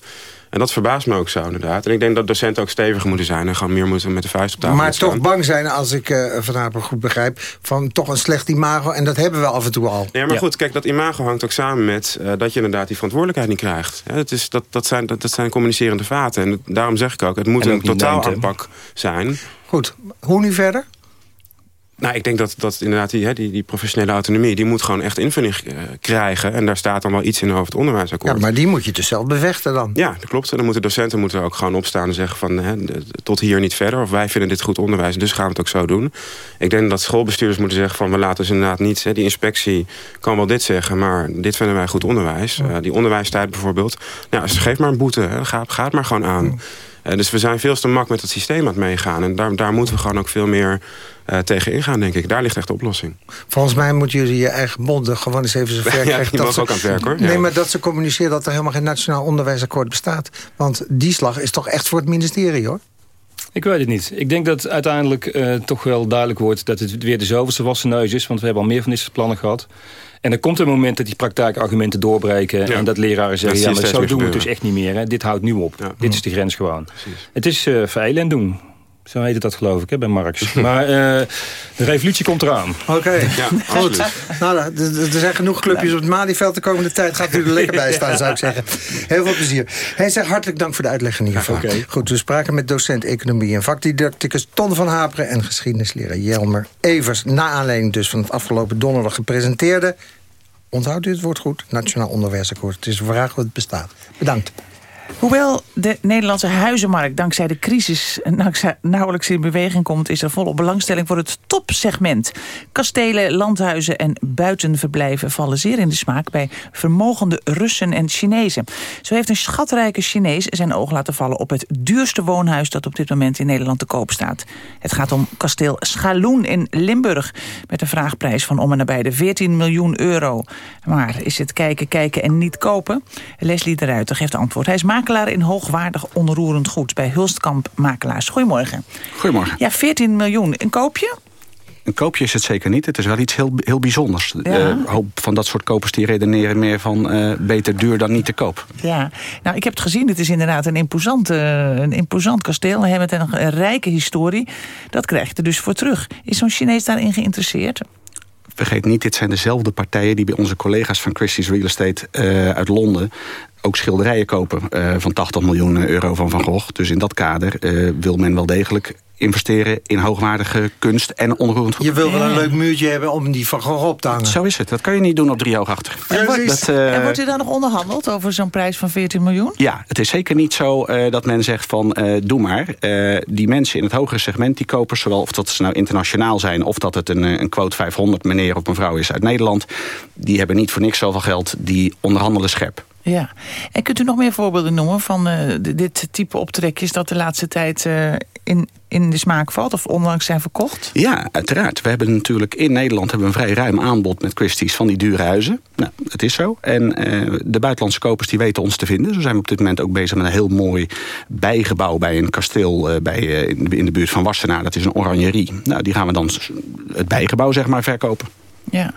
En dat verbaast me ook zo inderdaad. En ik denk dat docenten ook steviger moeten zijn... en gewoon meer moeten met de vuist op tafel Maar toch bang zijn, als ik uh, Van Apen goed begrijp... van toch een slecht imago. En dat hebben we af en toe al. Ja, maar goed, kijk, dat imago hangt ook samen met... Uh, dat je inderdaad die verantwoordelijkheid niet krijgt. Ja, dat, is, dat, dat, zijn, dat, dat zijn communicerende vaten. En daarom zeg ik ook, het moet een totaal aanpak zijn. Goed, hoe nu verder? Nou, ik denk dat, dat inderdaad die, hè, die, die professionele autonomie... die moet gewoon echt invulling uh, krijgen. En daar staat dan wel iets in over het onderwijsakkoord. Ja, maar die moet je dus zelf bevechten dan. Ja, dat klopt. En dan moeten docenten moeten ook gewoon opstaan en zeggen van... Hè, tot hier niet verder. Of wij vinden dit goed onderwijs, dus gaan we het ook zo doen. Ik denk dat schoolbestuurders moeten zeggen van... we laten dus inderdaad niet... Hè, die inspectie kan wel dit zeggen, maar dit vinden wij goed onderwijs. Uh, die onderwijstijd bijvoorbeeld. Nou, geef maar een boete. Hè, ga, ga het maar gewoon aan. Dus we zijn veel te mak met het systeem aan het meegaan. En daar, daar moeten we gewoon ook veel meer uh, tegen ingaan, denk ik. Daar ligt echt de oplossing. Volgens mij moeten jullie je eigen bonden gewoon eens even zo ver krijgen. ja, dat ze, ook aan het werk, hoor. Nee, maar dat ze communiceren dat er helemaal geen nationaal onderwijsakkoord bestaat. Want die slag is toch echt voor het ministerie, hoor. Ik weet het niet. Ik denk dat uiteindelijk uh, toch wel duidelijk wordt... dat het weer de zoveelste wassen neus is. Want we hebben al meer van dit soort plannen gehad. En er komt een moment dat die praktijkargumenten doorbreken... en dat leraren zeggen, ja, maar zo doen we het dus echt niet meer. Hè. Dit houdt nu op. Ja. Dit is de grens gewoon. Precies. Het is uh, veilen doen. Zo heet het dat geloof ik, hè, bij Marx. maar uh, de revolutie komt eraan. Oké, okay. ja, goed. Nou, er zijn genoeg clubjes op het Malieveld de komende tijd. Gaat u er lekker bij staan, zou ik zeggen. Heel veel plezier. Hij zegt hartelijk dank voor de uitleg in ieder geval. Okay. Goed, we spraken met docent Economie en vakdidacticus Ton van Haperen... en geschiedenisleraar Jelmer Evers. Na aanleiding dus van het afgelopen donderdag gepresenteerde... Onthoud u het woord goed, Nationaal Onderwijsakkoord. Het is een vraag wat het bestaat. Bedankt. Hoewel de Nederlandse huizenmarkt dankzij de crisis nauwelijks in beweging komt... is er volop belangstelling voor het topsegment. Kastelen, landhuizen en buitenverblijven vallen zeer in de smaak... bij vermogende Russen en Chinezen. Zo heeft een schatrijke Chinees zijn oog laten vallen... op het duurste woonhuis dat op dit moment in Nederland te koop staat. Het gaat om kasteel Schaloen in Limburg... met een vraagprijs van om en nabij de 14 miljoen euro. Maar is het kijken, kijken en niet kopen? Leslie de Ruiter geeft antwoord. Hij is makelaar in hoogwaardig onroerend goed... bij Hulstkamp Makelaars. Goedemorgen. Goedemorgen. Ja, 14 miljoen. Een koopje? Een koopje is het zeker niet. Het is wel iets heel, heel bijzonders. Ja. Een hoop van dat soort kopers die redeneren meer van... eh, beter duur dan niet te koop. Ja, nou ik heb het gezien. Het is inderdaad een imposant, eh, een imposant kasteel. We hebben het een, een rijke historie. Dat krijg je er dus voor terug. Is zo'n Chinees daarin geïnteresseerd? Vergeet niet, dit zijn dezelfde partijen... die bij onze collega's van Christie's Real Estate eh, uit Londen... ook schilderijen kopen eh, van 80 miljoen euro van Van Gogh. Dus in dat kader eh, wil men wel degelijk investeren in hoogwaardige kunst en onroerend goed. Je wil wel een leuk muurtje hebben om die van Gogh op te hangen. Zo is het. Dat kan je niet doen op drie hoog achter. En wordt, Dat, eh, en wordt er dan nog onderhandeld over zo'n prijs van 14 miljoen? Ja, het is zeker niet zo eh, dat men zegt van eh, doe maar. Eh, die mensen in het hogere segment die kopen, zowel of dat ze nou internationaal zijn... of dat het een, een quote 500 meneer of mevrouw is uit Nederland... die hebben niet voor niks zoveel geld, die onderhandelen scherp. Ja. En kunt u nog meer voorbeelden noemen van eh, dit type optrekjes... dat de laatste tijd eh, in, in de smaak valt of onlangs zijn verkocht? Ja, uiteraard. We hebben natuurlijk in Nederland hebben we een vrij ruim aanbod met Christie's van die dure huizen. Nou, het is zo. En eh, de buitenlandse kopers die weten ons te vinden. Zo zijn we op dit moment ook bezig met een heel mooi bijgebouw bij een kasteel bij, in, de, buurt van Wassenaar. Dat is een oranjerie. Nou, die gaan we dan het bijgebouw zeg maar verkopen. Ja.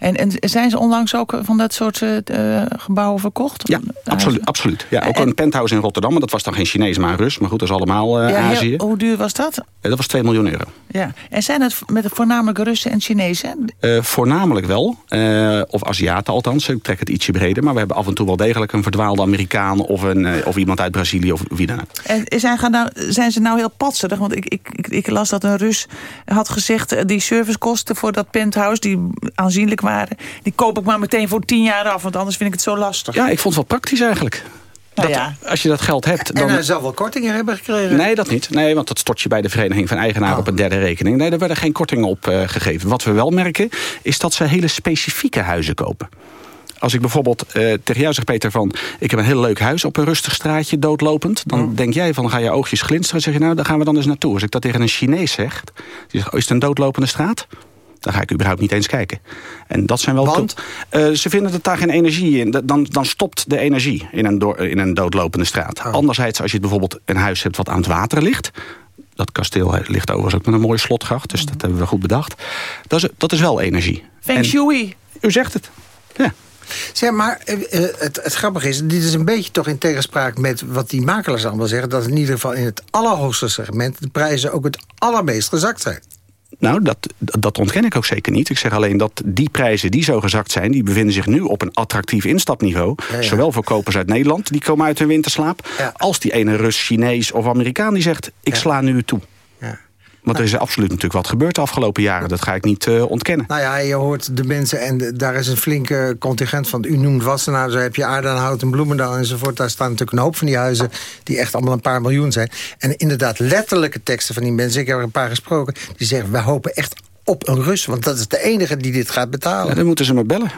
En, en zijn ze onlangs ook van dat soort eh, gebouwen verkocht? Ja, absoluut. absoluut. Ja, ook En- een penthouse in Rotterdam. Maar dat was dan geen Chinees, maar een Rus. Maar goed, dat is allemaal eh, Ja, heel- Azië. hoe duur was dat? Eh, dat was 2 miljoen euro. Ja. En zijn het met voornamelijk Russen en Chinezen? Eh, voornamelijk wel. Eh, of Aziaten althans. Ik trek het ietsje breder. Maar we hebben af en toe wel degelijk een verdwaalde Amerikaan... of, een, of iemand uit Brazilië of wie dan ook. En zijn, gaan nou, zijn ze nou heel patserig? Want ik, ik, ik, ik las dat een Rus had gezegd... die servicekosten voor dat penthouse, die aanzienlijk waren... die koop ik maar meteen voor tien jaar af, want anders vind ik het zo lastig. Ja, ik vond het wel praktisch eigenlijk. Nou ja. Als je dat geld hebt... Dan... En hij wel kortingen hebben gekregen. Nee, dat niet. Nee, want dat stort je bij de Vereniging van Eigenaren op een derde rekening. Nee, daar werden geen kortingen op eh, gegeven. Wat we wel merken, is dat ze hele specifieke huizen kopen. Als ik bijvoorbeeld eh, tegen jou zeg, Peter, van... ik heb een heel leuk huis op een rustig straatje, doodlopend... dan denk jij van, ga je oogjes glinsteren. zeg je, nou, daar gaan we dan eens naartoe. Als ik dat tegen een Chinees zeg... die zegt, oh, is het een doodlopende straat? Dan ga ik überhaupt niet eens kijken. En dat zijn wel... Want? Eh, ze vinden dat daar geen energie in. Dan, dan stopt de energie in een, door, in een doodlopende straat. Anderzijds, als je bijvoorbeeld een huis hebt wat aan het water ligt... dat kasteel ligt overigens ook met een mooie slotgracht... dus dat hebben we goed bedacht. Dat is, dat is wel energie. Feng En- Shui. U zegt het. Ja. Zeg maar, eh, eh, het, het grappige is, dit is een beetje toch in tegenspraak met wat die makelaars allemaal zeggen... dat in ieder geval in het allerhoogste segment de prijzen ook het allermeest gezakt zijn. Nou, dat, dat ontken ik ook zeker niet. Ik zeg alleen dat die prijzen die zo gezakt zijn... die bevinden zich nu op een attractief instapniveau. ja. Zowel voor kopers uit Nederland, die komen uit hun winterslaap... als die ene Rus, Chinees of Amerikaan die zegt... ik sla nu toe. Want er is absoluut natuurlijk wat gebeurd de afgelopen jaren. Dat ga ik niet eh, ontkennen. Nou ja, je hoort de mensen en de- daar is een flinke contingent van. U noemt Wassenaar, zo heb je Aardenhout en Bloemendaal enzovoort. Daar staan natuurlijk een hoop van die huizen die echt allemaal een paar miljoen zijn. En inderdaad, letterlijke teksten van die mensen, ik heb er een paar gesproken... die zeggen, we hopen echt op een Rus, want dat is de enige die dit gaat betalen. Ja, dan moeten ze maar bellen.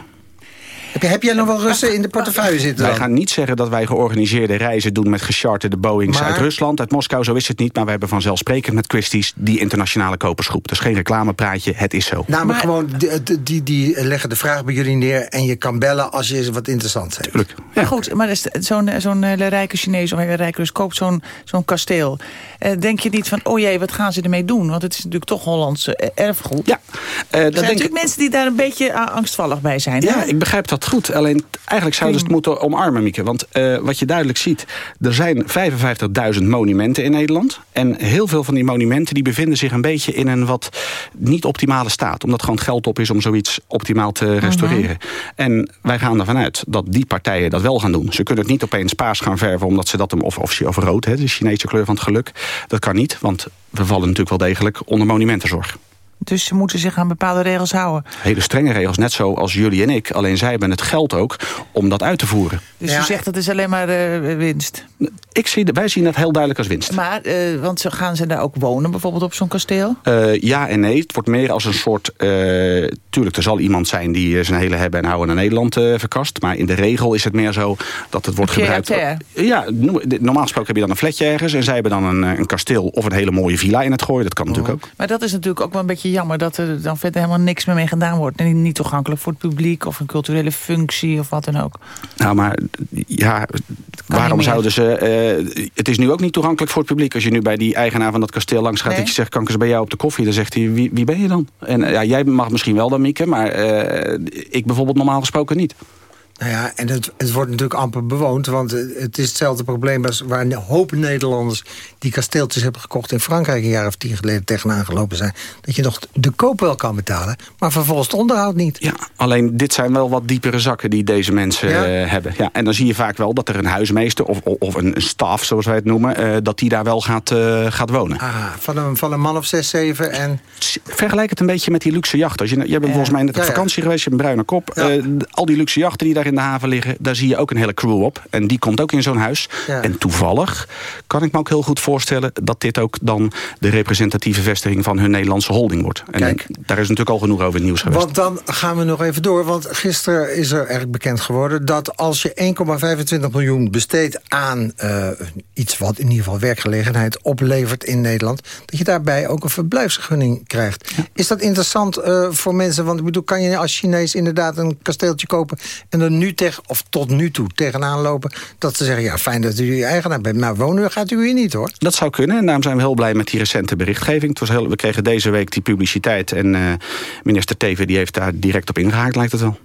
Heb, je- heb jij nog wel Russen in de portefeuille zitten Wij gaan niet zeggen dat wij georganiseerde reizen doen met gecharterde Boeings Maar- uit Rusland, uit Moskou. Zo is het niet, maar we hebben vanzelfsprekend met Christie's die internationale kopersgroep. Dat is geen reclamepraatje, het is zo. Namelijk gewoon, die, die- die, leggen de vraag bij jullie neer... en je kan bellen als je wat interessants hebt. Maar goed, maar is zo'n zo'n hele rijke Chinees of hele rijke Rus koopt zo'n zo'n kasteel. Eh, denk je niet van, oh jee, wat gaan ze ermee doen? Want het is natuurlijk toch Hollands eh, erfgoed. Ja, dat er zijn denk natuurlijk mensen die daar een beetje eh, angstvallig bij zijn. hè? Ja, ik begrijp dat goed. Alleen eigenlijk zouden ze het moeten omarmen, Mieke. Want eh, wat je duidelijk ziet, er zijn 55.000 monumenten in Nederland. En heel veel van die monumenten die bevinden zich een beetje in een wat niet optimale staat. Omdat gewoon geld op is om zoiets optimaal te restaureren. En wij gaan ervan uit dat die partijen dat wel gaan doen. Ze kunnen het niet opeens paars gaan verven omdat ze dat hem of, of, of rood, hè, de Chinese kleur van het geluk. Dat kan niet, want we vallen natuurlijk wel degelijk onder monumentenzorg. Dus ze moeten zich aan bepaalde regels houden. Hele strenge regels, net zo als jullie en ik. Alleen zij hebben het geld ook om dat uit te voeren. Dus je zegt dat is alleen maar eh, winst. Ik zie, wij zien dat heel duidelijk als winst. Maar, eh, want gaan ze daar ook wonen, bijvoorbeeld op zo'n kasteel? Eh, ja en nee. Het wordt meer als een soort... eh, tuurlijk, er zal iemand zijn die zijn hele hebben en houden naar Nederland eh, verkast. Maar in de regel is het meer zo dat het wordt Een gebruikt... Ja, normaal gesproken heb je dan een flatje ergens. En zij hebben dan een, een kasteel of een hele mooie villa in het gooien. Dat kan natuurlijk ook. Maar dat is natuurlijk ook wel een beetje jammer dat er dan verder helemaal niks meer mee gedaan wordt. En niet toegankelijk voor het publiek of een culturele functie of wat dan ook. Nou, maar ja, waarom zouden ze... eh, het is nu ook niet toegankelijk voor het publiek. Als je nu bij die eigenaar van dat kasteel langs gaat... Nee. dat je zegt, kan ik eens bij jou op de koffie? Dan zegt hij, wie, wie ben je dan? En eh, ja, jij mag misschien wel dan, Mieke, maar eh, ik bijvoorbeeld normaal gesproken niet. Nou ja, en het, het wordt natuurlijk amper bewoond. Want het is hetzelfde probleem als waar een hoop Nederlanders... die kasteeltjes hebben gekocht in Frankrijk... een jaar of tien geleden tegenaan gelopen zijn. Dat je nog de koop wel kan betalen, maar vervolgens het onderhoud niet. Ja, alleen dit zijn wel wat diepere zakken die deze mensen Ja? eh, hebben. Ja, en dan zie je vaak wel dat er een huismeester of, of een staf, zoals wij het noemen... eh, dat die daar wel gaat, eh, gaat wonen. Ah, van, een, van een man of zes, zeven en... Vergelijk het een beetje met die luxe jachten. Als je, je bent volgens mij net op Ja, ja. vakantie geweest, je hebt een bruine kop. Al die luxe jachten die daar in de haven liggen, daar zie je ook een hele crew op. En die komt ook in zo'n huis. Ja. En toevallig kan ik me ook heel goed voorstellen... dat dit ook dan de representatieve vestiging van hun Nederlandse holding wordt. En Kijk. daar is natuurlijk al genoeg over het nieuws geweest. Want dan gaan we nog even door. Want gisteren is er eigenlijk bekend geworden... dat als je 1,25 miljoen besteedt aan eh, iets wat in ieder geval werkgelegenheid oplevert in Nederland... dat je daarbij ook een verblijfsvergunning krijgt. Is dat interessant eh, voor mensen? Want ik bedoel, kan je als Chinees inderdaad een kasteeltje kopen... en er nu tegen, of tot nu toe tegenaan lopen... dat ze zeggen, ja, fijn dat u eigenaar bent... maar wonen gaat u hier niet, hoor. Dat zou kunnen en daarom zijn we heel blij met die recente berichtgeving. Het was heel, we kregen deze week die publiciteit en eh, minister Teven die heeft daar direct op ingehaakt, lijkt het wel.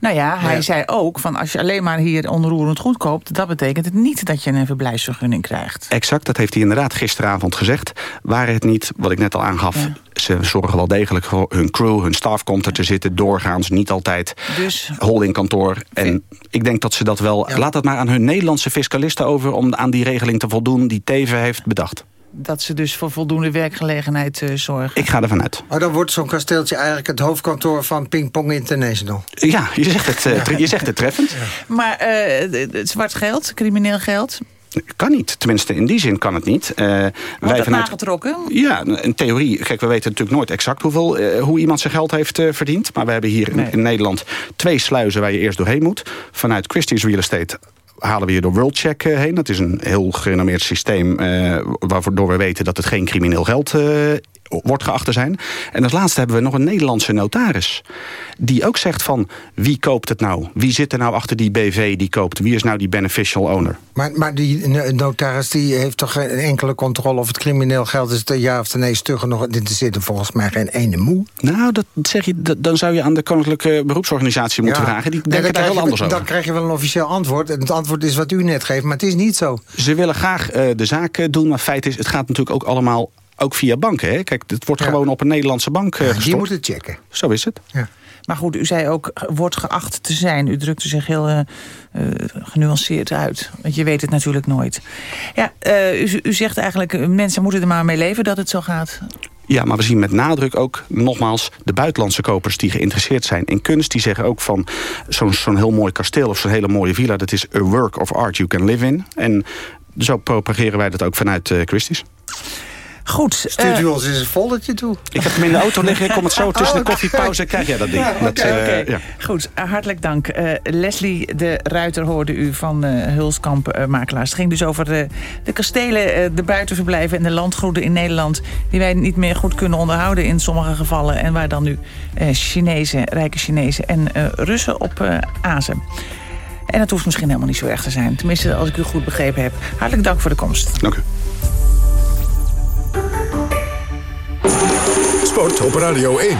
Nou ja, hij zei ook van als je alleen maar hier onroerend goed koopt... dat betekent het niet dat je een verblijfsvergunning krijgt. Exact, dat heeft hij inderdaad gisteravond gezegd. Waren het niet, wat ik net al aangaf... ze zorgen wel degelijk voor hun crew, hun staf komt er te zitten... doorgaans, niet altijd Dus holdingkantoor. En ik denk dat ze dat wel... Laat het maar aan hun Nederlandse fiscalisten over... om aan die regeling te voldoen die Teven heeft bedacht. Dat ze dus voor voldoende werkgelegenheid eh, zorgen. Ik ga ervan uit. Maar dan wordt zo'n kasteeltje eigenlijk het hoofdkantoor van Ping Pong International. Ja, je zegt het, eh, tre- je zegt het treffend. Maar eh, het- het zwart geld, crimineel geld, Kan niet. Tenminste, in die zin kan het niet. Eh, wordt dat vanuit- nagetrokken? Ja, in theorie. Kijk, we weten natuurlijk nooit exact hoeveel, eh, hoe iemand zijn geld heeft eh, verdiend. Maar we hebben hier in, in Nederland twee sluizen waar je eerst doorheen moet. Vanuit Christie's Real Estate halen we hier door WorldCheck eh, heen. Dat is een heel gerenommeerd systeem eh, waardoor we weten dat het geen crimineel geld eh, wordt geacht te zijn. En als laatste hebben we nog een Nederlandse notaris. Die ook zegt van wie koopt het nou? Wie zit er nou achter die BV die koopt? Wie is nou die beneficial owner? Maar, maar die no- notaris die heeft toch geen enkele controle of het crimineel geld is... te ja of te nee stuggen nog. Dit zit er volgens mij geen ene moe. Nou, dat zeg je, dat- dan zou je aan de Koninklijke Beroepsorganisatie moeten vragen. Die denken dan daar heel je- anders over. Dan krijg je wel een officieel antwoord. En het antwoord is wat u net geeft, maar het is niet zo. Ze willen graag eh, de zaak eh, doen, maar feit is, het gaat natuurlijk ook allemaal ook via banken. Hè? Kijk, het wordt gewoon op een Nederlandse bank eh Die gestort. moet het checken. Zo is het. Maar goed, u zei ook, eh, wordt geacht te zijn. U drukte zich heel eh, eh, genuanceerd uit. Want je weet het natuurlijk nooit. Ja, eh, u, u zegt eigenlijk, eh, mensen moeten er maar mee leven dat het zo gaat. Ja, maar we zien met nadruk ook, nogmaals... de buitenlandse kopers die geïnteresseerd zijn in kunst... die zeggen ook van zo'n zo'n heel mooi kasteel of zo'n hele mooie villa... dat is a work of art you can live in. En zo propageren wij dat ook vanuit eh Christie's. Goed. Stuurt eh, u ons eens een foldertje toe? Ik heb hem in de auto liggen, ik kom het zo tussen de koffiepauze... krijg jij dat ding. Ja, Dat, eh, ja. Goed, eh, hartelijk dank. Eh, Leslie de Ruiter hoorde u van eh Hulskamp eh, Makelaars. Het ging dus over eh, de kastelen, eh, de buitenverblijven en de landgoeden in Nederland... die wij niet meer goed kunnen onderhouden in sommige gevallen... en waar dan nu eh Chinezen, rijke Chinezen en eh, Russen op eh azen. En dat hoeft misschien helemaal niet zo erg te zijn. Tenminste, als ik u goed begrepen heb. Hartelijk dank voor de komst. Dank u. Sport op Radio 1.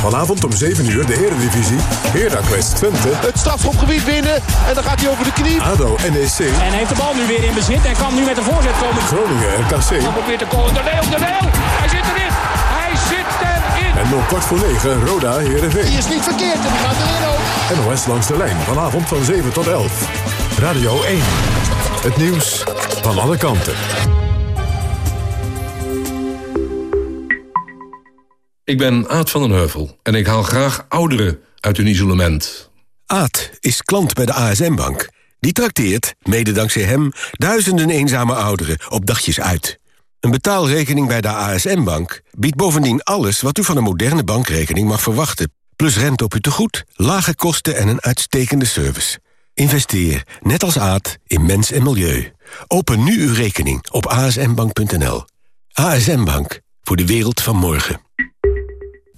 Vanavond om 7 uur de Eredivisie. Heracles Twente. Het strafschopgebied binnen. En dan gaat hij over de knie. ADO NEC. En heeft de bal nu weer in bezit en kan nu met een voorzet komen. Groningen RKC. Dan probeert de goal. De Leeuw, de Leeuw. Hij zit erin. Hij zit erin. En om kwart voor 9 Roda Heerenveen. Die is niet verkeerd en die gaat erin ook. NOS langs de lijn. Vanavond van 7 tot 11. Radio 1. Het nieuws van alle kanten. Ik ben Aad van den Heuvel en ik haal graag ouderen uit hun isolement. Aad is klant bij de ASM-bank. Die trakteert, mede dankzij hem, duizenden eenzame ouderen op dagjes uit. Een betaalrekening bij de ASM-bank biedt bovendien alles... wat u van een moderne bankrekening mag verwachten. Plus rente op uw tegoed, lage kosten en een uitstekende service. Investeer, net als Aad, in mens en milieu. Open nu uw rekening op asmbank.nl. ASM Bank, voor de wereld van morgen.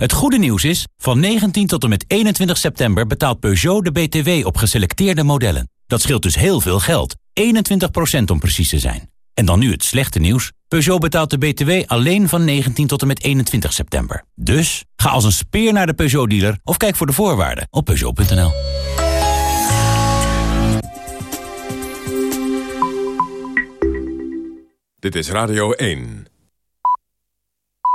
Het goede nieuws is, van 19 tot en met 21 september betaalt Peugeot de BTW op geselecteerde modellen. Dat scheelt dus heel veel geld. 21% om precies te zijn. En dan nu het slechte nieuws. Peugeot betaalt de BTW alleen van 19 tot en met 21 september. Dus ga als een speer naar de Peugeot-dealer of kijk voor de voorwaarden op Peugeot.nl. Dit is Radio 1.